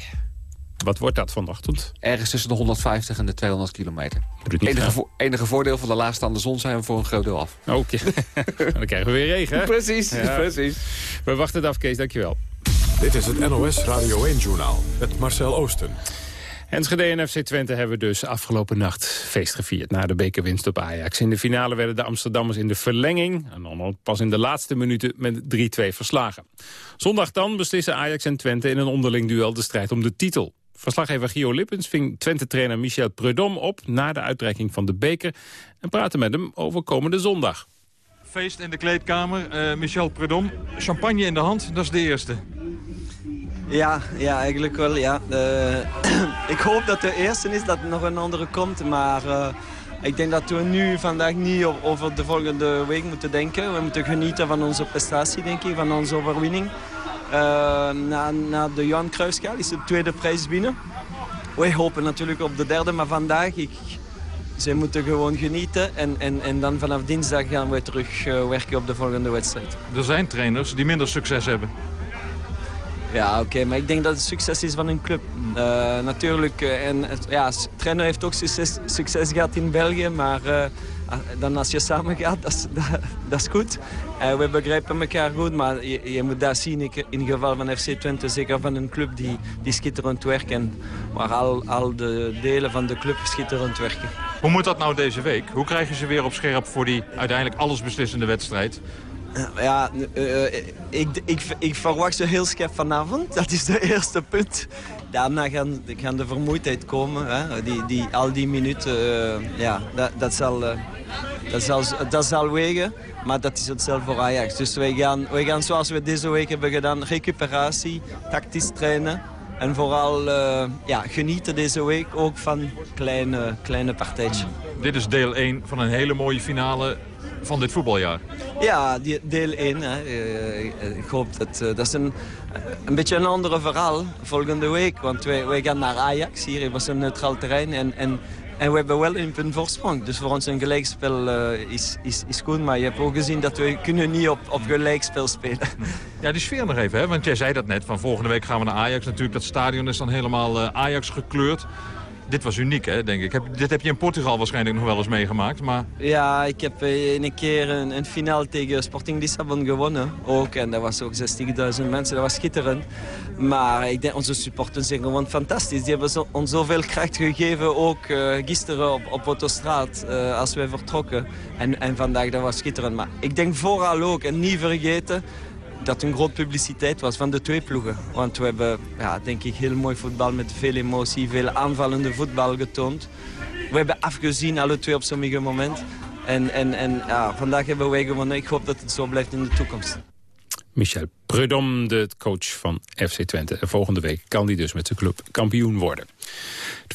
Wat wordt dat vanochtend? Ergens tussen de 150 en de 200 kilometer. Enige, vo enige, voordeel van de laagstaande zon zijn we voor een groot deel af. Oké, [laughs] [laughs] dan krijgen we weer regen, hè? Precies, precies. We wachten het af, Kees. Dankjewel. Dit is het NOS Radio 1-journaal met Marcel Oosten. Enschede en FC Twente hebben dus afgelopen nacht feest gevierd... na de bekerwinst op Ajax. In de finale werden de Amsterdammers in de verlenging... en dan pas in de laatste minuten met 3-2 verslagen. Zondag dan beslissen Ajax en Twente in een onderling duel... de strijd om de titel. Verslaggever Gio Lippens ving Twente-trainer Michel Prudhomme op... na de uitreiking van de beker en praatte met hem over komende zondag. Feest in de kleedkamer. Uh, Michel Prudhomme, champagne in de hand, dat is de eerste. Ja, ja, eigenlijk wel, ja. Uh, [clears throat] ik hoop dat de eerste is, dat er nog een andere komt. Maar uh, ik denk dat we nu vandaag niet over de volgende week moeten denken. We moeten genieten van onze prestatie, denk ik, van onze overwinning. Uh, na, na de Johan Cruijffschaal is de tweede prijs binnen. Wij hopen natuurlijk op de derde, maar vandaag... Ik, ze moeten gewoon genieten en, en, en dan vanaf dinsdag gaan we terug werken op de volgende wedstrijd. Er zijn trainers die minder succes hebben. Ja, oké, maar ik denk dat het succes is van een club. Uh, natuurlijk, uh, en ja, trainer heeft ook succes, succes gehad in België, maar uh, dan als je samen gaat, dat, [laughs] dat, is goed. we begrijpen elkaar goed, maar je, je moet daar zien, ik, in het geval van FC Twente, zeker van een club die, die schitterend werkt en waar al, al de delen van de club schitterend werken. Hoe moet dat nou deze week? Hoe krijg je ze weer op scherp voor die uiteindelijk allesbeslissende wedstrijd? Ja, uh, ik, ik, ik verwacht ze heel scherp vanavond. Dat is de eerste punt. Daarna gaan, gaan de vermoeidheid komen. Hè? Die, die, al die minuten, uh, ja, dat, dat, zal, uh, dat, zal, dat zal wegen. Maar dat is hetzelfde voor Ajax. Dus wij gaan, wij gaan zoals we deze week hebben gedaan, recuperatie, tactisch trainen. En vooral ja, genieten deze week ook van kleine, kleine partijtjes. Dit is deel 1 van een hele mooie finale van dit voetbaljaar. Ja, deel 1. Hè. ik hoop dat... dat is een, een beetje een andere verhaal volgende week. Want wij, wij gaan naar Ajax. Hier was een neutraal terrein. En, en, en we hebben wel een punt voorsprong. Dus voor ons een gelijkspel uh, is, is, is goed. Maar je hebt ook gezien dat we kunnen niet op, op gelijkspel spelen. [laughs] Ja, die sfeer nog even. Hè? Want jij zei dat net. Van volgende week gaan we naar Ajax. Natuurlijk, dat stadion is dan helemaal uh, Ajax gekleurd. Dit was uniek, hè, denk ik. Heb, dit heb je in Portugal waarschijnlijk nog wel eens meegemaakt. Maar... Ja, ik heb een keer een, een finale tegen Sporting Lissabon gewonnen. Ook. En dat was ook 60.000 mensen. Dat was schitterend. Maar ik denk, onze supporters zijn gewoon fantastisch. Die hebben ons zoveel kracht gegeven. Ook uh, gisteren op, op Autostraat, uh, als wij vertrokken. En, en vandaag, dat was schitterend. Maar ik denk vooral ook, en niet vergeten dat een groot publiciteit was van de twee ploegen. Want we hebben, ja, denk ik, heel mooi voetbal met veel emotie, veel aanvallende voetbal getoond. We hebben afgezien, alle twee op sommige moment. En, en, en ja, vandaag hebben wij gewonnen. Ik hoop dat het zo blijft in de toekomst. Michel Prudhomme, de coach van FC Twente. En volgende week kan hij dus met zijn club kampioen worden.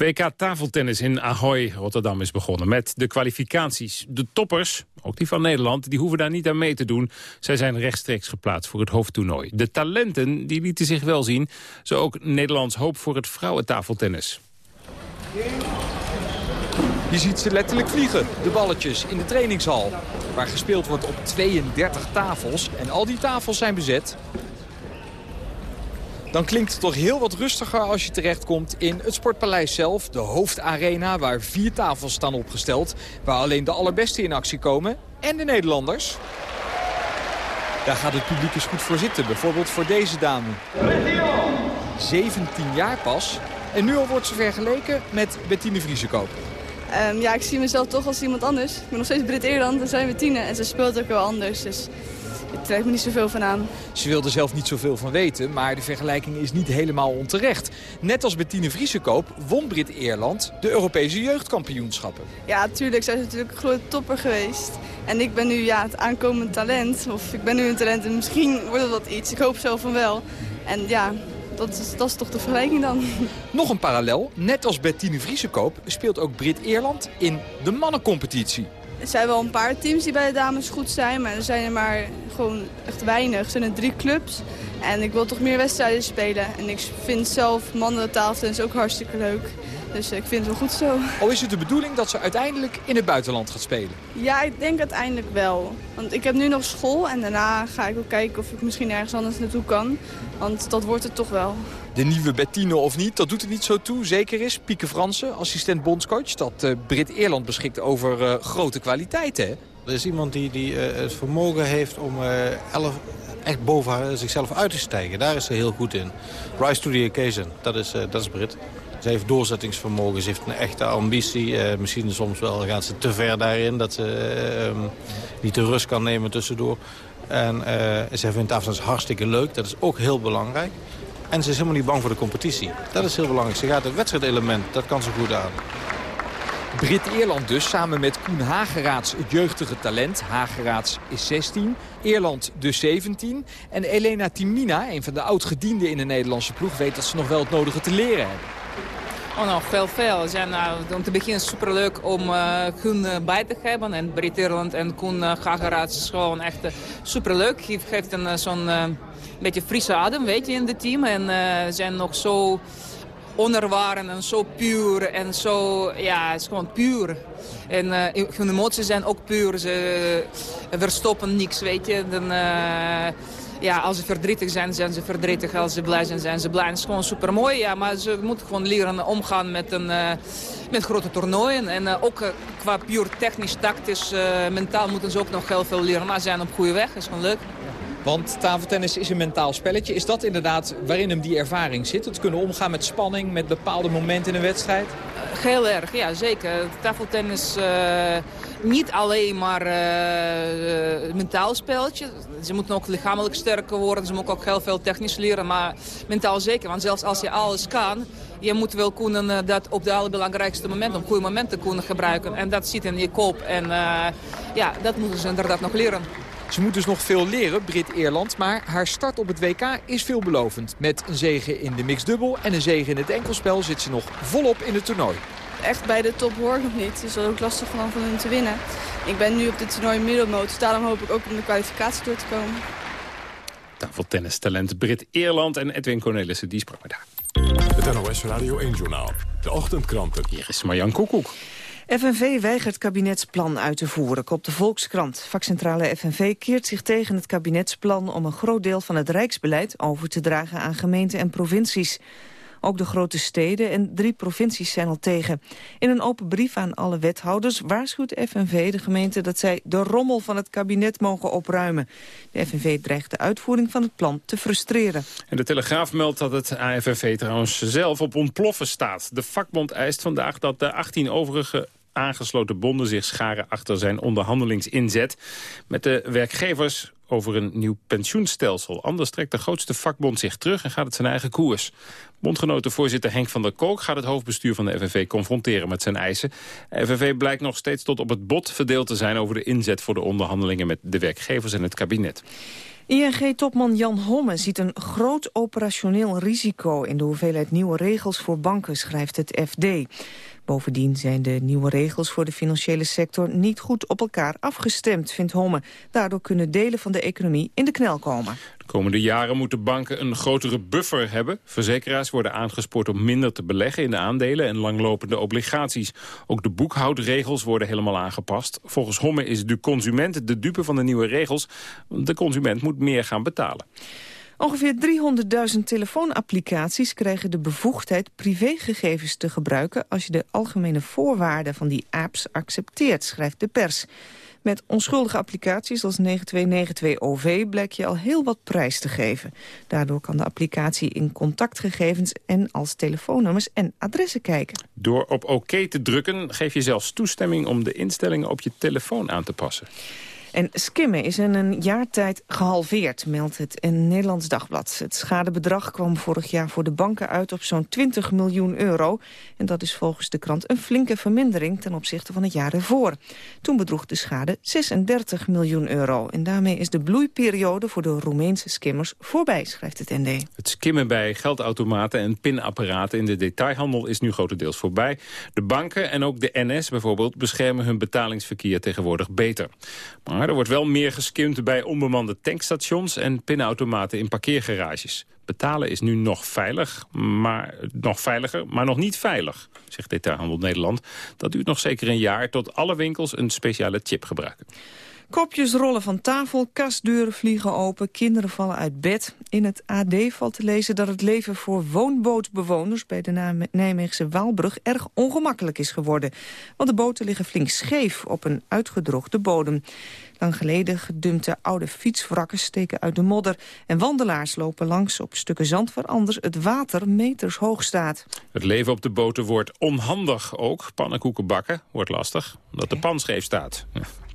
2K tafeltennis in Ahoy, Rotterdam, is begonnen met de kwalificaties. De toppers, ook die van Nederland, die hoeven daar niet aan mee te doen. Zij zijn rechtstreeks geplaatst voor het hoofdtoernooi. De talenten die lieten zich wel zien. Zo ook Nederlands hoop voor het vrouwentafeltennis. Je ziet ze letterlijk vliegen, de balletjes, in de trainingshal. Waar gespeeld wordt op 32 tafels. En al die tafels zijn bezet. Dan klinkt het toch heel wat rustiger als je terechtkomt in het Sportpaleis zelf. De hoofdarena waar vier tafels staan opgesteld. Waar alleen de allerbeste in actie komen. En de Nederlanders. Daar gaat het publiek eens goed voor zitten. Bijvoorbeeld voor deze dame. 17 jaar pas. En nu al wordt ze vergeleken met Bettine Vriesekoop. Um, ja, ik zie mezelf toch als iemand anders. Ik ben nog steeds Brit Eerland, dan zijn we tienen. En ze speelt ook wel anders, dus het trekt me niet zoveel van aan. Ze wilde zelf niet zoveel van weten, maar de vergelijking is niet helemaal onterecht. Net als Bettine Vriesekoop won Brit Eerland de Europese jeugdkampioenschappen. Ja, tuurlijk. Zij is natuurlijk een grote topper geweest. En ik ben nu ja, het aankomend talent. Of ik ben nu een talent en misschien wordt het wat iets. Ik hoop zelf van wel. En ja, dat is, dat is toch de vergelijking dan. Nog een parallel. Net als Bettine Vriesekoop speelt ook Brit Eerland in de mannencompetitie. Er zijn wel een paar teams die bij de dames goed zijn, maar er zijn er maar gewoon echt weinig. Er zijn er drie clubs en ik wil toch meer wedstrijden spelen. En ik vind zelf mannen ook hartstikke leuk. Dus ik vind het wel goed zo. Al is het de bedoeling dat ze uiteindelijk in het buitenland gaat spelen? Ja, ik denk uiteindelijk wel. Want ik heb nu nog school en daarna ga ik ook kijken of ik misschien ergens anders naartoe kan. Want dat wordt het toch wel. De nieuwe Bettine of niet, dat doet er niet zo toe. Zeker is Pieke Fransen, assistent bondscoach, dat uh, Brit-Eerland beschikt over uh, grote kwaliteiten. Hè? Er is iemand die, die uh, het vermogen heeft om elf, echt boven zichzelf uit te stijgen. Daar is ze heel goed in. Rise to the occasion, dat is, dat is Brit. Ze heeft doorzettingsvermogen, ze heeft een echte ambitie. Uh, misschien soms wel gaat ze te ver daarin dat ze uh, niet de rust kan nemen tussendoor. En uh, ze vindt afstands hartstikke leuk, dat is ook heel belangrijk. En ze is helemaal niet bang voor de competitie. Dat is heel belangrijk. Ze gaat het wedstrijdelement, dat kan ze goed aan. Brit-Ierland dus, samen met Koen Hageraats, het jeugdige talent. Hageraats is 16, Ierland dus 17. En Elena Timina, een van de oud-gedienden in de Nederlandse ploeg... weet dat ze nog wel het nodige te leren hebben. Oh, nog veel, veel. zijn nou, om te beginnen superleuk om uh, bij te hebben. En Brit-Ierland en Koen uh, Gageraats is gewoon echt superleuk. Geeft, geeft een zo'n beetje frisse adem, weet je, in het team. En zijn nog zo onervaren en zo puur en zo, ja, het is gewoon puur. En uh, hun emoties zijn ook puur. Ze verstoppen niks, weet je. Dan, ja, als ze verdrietig zijn, zijn ze verdrietig. Als ze blij zijn, zijn ze blij. Het is gewoon super mooi. Ja, maar ze moeten gewoon leren omgaan met, een, uh, met grote toernooien. En uh, ook uh, qua puur technisch, tactisch, mentaal moeten ze ook nog heel veel leren. Maar ze zijn op goede weg. Is gewoon leuk. Want tafeltennis is een mentaal spelletje. Is dat inderdaad waarin hem die ervaring zit? Het kunnen omgaan met spanning, met bepaalde momenten in een wedstrijd? Heel erg, ja zeker. Tafeltennis uh, niet alleen maar uh, mentaal spelletje. Ze moeten ook lichamelijk sterker worden. Ze moeten ook heel veel technisch leren, maar mentaal zeker. Want zelfs als je alles kan, je moet wel kunnen dat op de allerbelangrijkste momenten, op goede momenten kunnen gebruiken. En dat zit in je kop. En ja, dat moeten ze inderdaad nog leren. Ze moet dus nog veel leren, Brit-Eerland. Maar haar start op het WK is veelbelovend. Met een zege in de mixdubbel en een zege in het enkelspel zit ze nog volop in het toernooi. Echt bij de top hoor ik nog niet. Dus dat is ook lastig van, van hun te winnen. Ik ben nu op dit toernooi middelmoot. Dus daarom hoop ik ook om de kwalificatie door te komen. Tafeltennistalent Brit-Eerland en Edwin Cornelissen, die sprak me daar. Het NOS Radio 1-journaal. De ochtendkranten. Hier is Marjan Koekoek. FNV weigert kabinetsplan uit te voeren, op de Volkskrant. Vakcentrale FNV keert zich tegen het kabinetsplan om een groot deel van het rijksbeleid over te dragen aan gemeenten en provincies. Ook de grote steden en drie provincies zijn al tegen. In een open brief aan alle wethouders waarschuwt FNV de gemeente dat zij de rommel van het kabinet mogen opruimen. De FNV dreigt de uitvoering van het plan te frustreren. En de Telegraaf meldt dat het AFNV trouwens zelf op ontploffen staat. De vakbond eist vandaag dat de 18 overige aangesloten bonden zich scharen achter zijn onderhandelingsinzet. Met de werkgevers over een nieuw pensioenstelsel. Anders trekt de grootste vakbond zich terug en gaat het zijn eigen koers. Bondgenotenvoorzitter Henk van der Kolk gaat het hoofdbestuur van de FNV confronteren met zijn eisen. De FNV blijkt nog steeds tot op het bot verdeeld te zijn over de inzet voor de onderhandelingen met de werkgevers en het kabinet. ING-topman Jan Homme ziet een groot operationeel risico in de hoeveelheid nieuwe regels voor banken, schrijft het FD. Bovendien zijn de nieuwe regels voor de financiële sector niet goed op elkaar afgestemd, vindt Homme. Daardoor kunnen delen van de economie in de knel komen. De komende jaren moeten banken een grotere buffer hebben. Verzekeraars worden aangespoord om minder te beleggen in de aandelen en langlopende obligaties. Ook de boekhoudregels worden helemaal aangepast. Volgens Homme is de consument de dupe van de nieuwe regels. De consument moet meer gaan betalen. Ongeveer 300.000 telefoonapplicaties krijgen de bevoegdheid privégegevens te gebruiken als je de algemene voorwaarden van die apps accepteert, schrijft de pers. Met onschuldige applicaties als 9292OV blijkt je al heel wat prijs te geven. Daardoor kan de applicatie in contactgegevens en als telefoonnummers en adressen kijken. Door op oké te drukken geef je zelfs toestemming om de instellingen op je telefoon aan te passen. En skimmen is in een jaar tijd gehalveerd, meldt het Nederlands Dagblad. Het schadebedrag kwam vorig jaar voor de banken uit op zo'n 20 miljoen euro. En dat is volgens de krant een flinke vermindering ten opzichte van het jaar ervoor. Toen bedroeg de schade 36 miljoen euro. En daarmee is de bloeiperiode voor de Roemeense skimmers voorbij, schrijft het ND. Het skimmen bij geldautomaten en pinapparaten in de detailhandel is nu grotendeels voorbij. De banken en ook de NS bijvoorbeeld beschermen hun betalingsverkeer tegenwoordig beter. Maar maar er wordt wel meer geskimd bij onbemande tankstations en pinautomaten in parkeergarages. Betalen is nu nog veilig, maar nog veiliger, maar nog niet veilig, zegt Detailhandel Nederland. Dat duurt nog zeker een jaar tot alle winkels een speciale chip gebruiken. Kopjes rollen van tafel, kastdeuren vliegen open, kinderen vallen uit bed. In het AD valt te lezen dat het leven voor woonbootbewoners... bij de Nijmeegse Waalbrug erg ongemakkelijk is geworden. Want de boten liggen flink scheef op een uitgedroogde bodem. Lang geleden gedumpte oude fietswrakken steken uit de modder... en wandelaars lopen langs op stukken zand waar anders het water meters hoog staat. Het leven op de boten wordt onhandig ook. Pannenkoeken bakken wordt lastig, omdat de pan scheef staat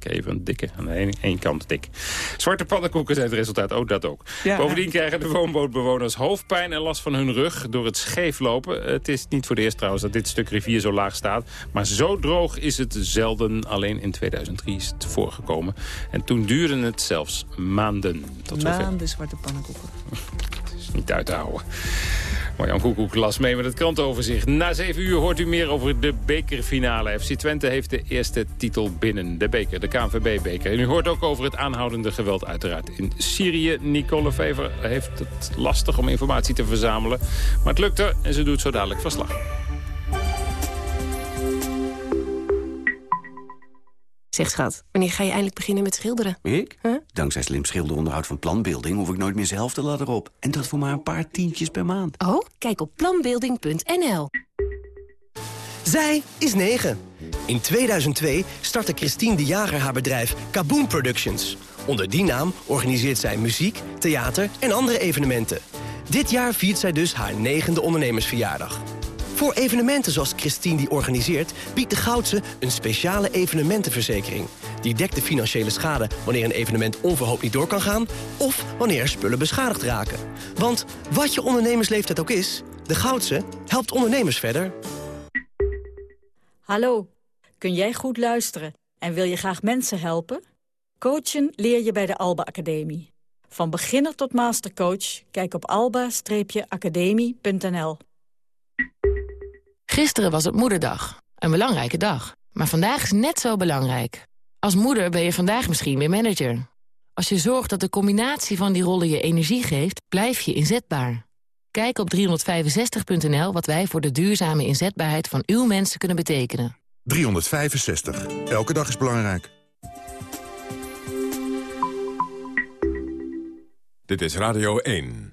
even een dikke, aan de ene, kant dik. Zwarte pannenkoeken zijn het resultaat, ook dat ook. Bovendien krijgen de woonbootbewoners hoofdpijn en last van hun rug door het scheef lopen. Het is niet voor de eerst trouwens dat dit stuk rivier zo laag staat. Maar zo droog is het zelden. Alleen in 2003 is het voorgekomen. En toen duurde het zelfs maanden. Tot maanden zwarte pannenkoeken. [laughs] is niet uit te houden. Marjan Koekoek las mee met het krantoverzicht. Na zeven uur hoort u meer over de bekerfinale. FC Twente heeft de eerste titel binnen. De beker, de KNVB-beker. En u hoort ook over het aanhoudende geweld uiteraard in Syrië. Nicole Fever heeft het lastig om informatie te verzamelen. Maar het lukt er en ze doet zo dadelijk verslag. Zeg schat, wanneer ga je eindelijk beginnen met schilderen? Ik? Dankzij slim schilderonderhoud van Planbeelding... hoef ik nooit meer zelf de ladder op. En dat voor maar een paar tientjes per maand. Oh, kijk op planbeelding.nl. Zij is 9. In 2002 startte Christine de Jager haar bedrijf Kaboom Productions Onder die naam organiseert zij muziek, theater en andere evenementen. Dit jaar viert zij dus haar negende ondernemersverjaardag. Voor evenementen zoals Christine die organiseert... biedt de Goudse een speciale evenementenverzekering. Die dekt de financiële schade wanneer een evenement onverhoopt niet door kan gaan... of wanneer er spullen beschadigd raken. Want wat je ondernemersleeftijd ook is... de Goudse helpt ondernemers verder. Hallo, kun jij goed luisteren en wil je graag mensen helpen? Coachen leer je bij de Alba Academie. Van beginner tot mastercoach, kijk op alba-academie.nl. Gisteren was het moederdag. Een belangrijke dag. Maar vandaag is net zo belangrijk. Als moeder ben je vandaag misschien weer manager. Als je zorgt dat de combinatie van die rollen je energie geeft, blijf je inzetbaar. Kijk op 365.nl wat wij voor de duurzame inzetbaarheid van uw mensen kunnen betekenen. 365. Elke dag is belangrijk. Dit is Radio 1.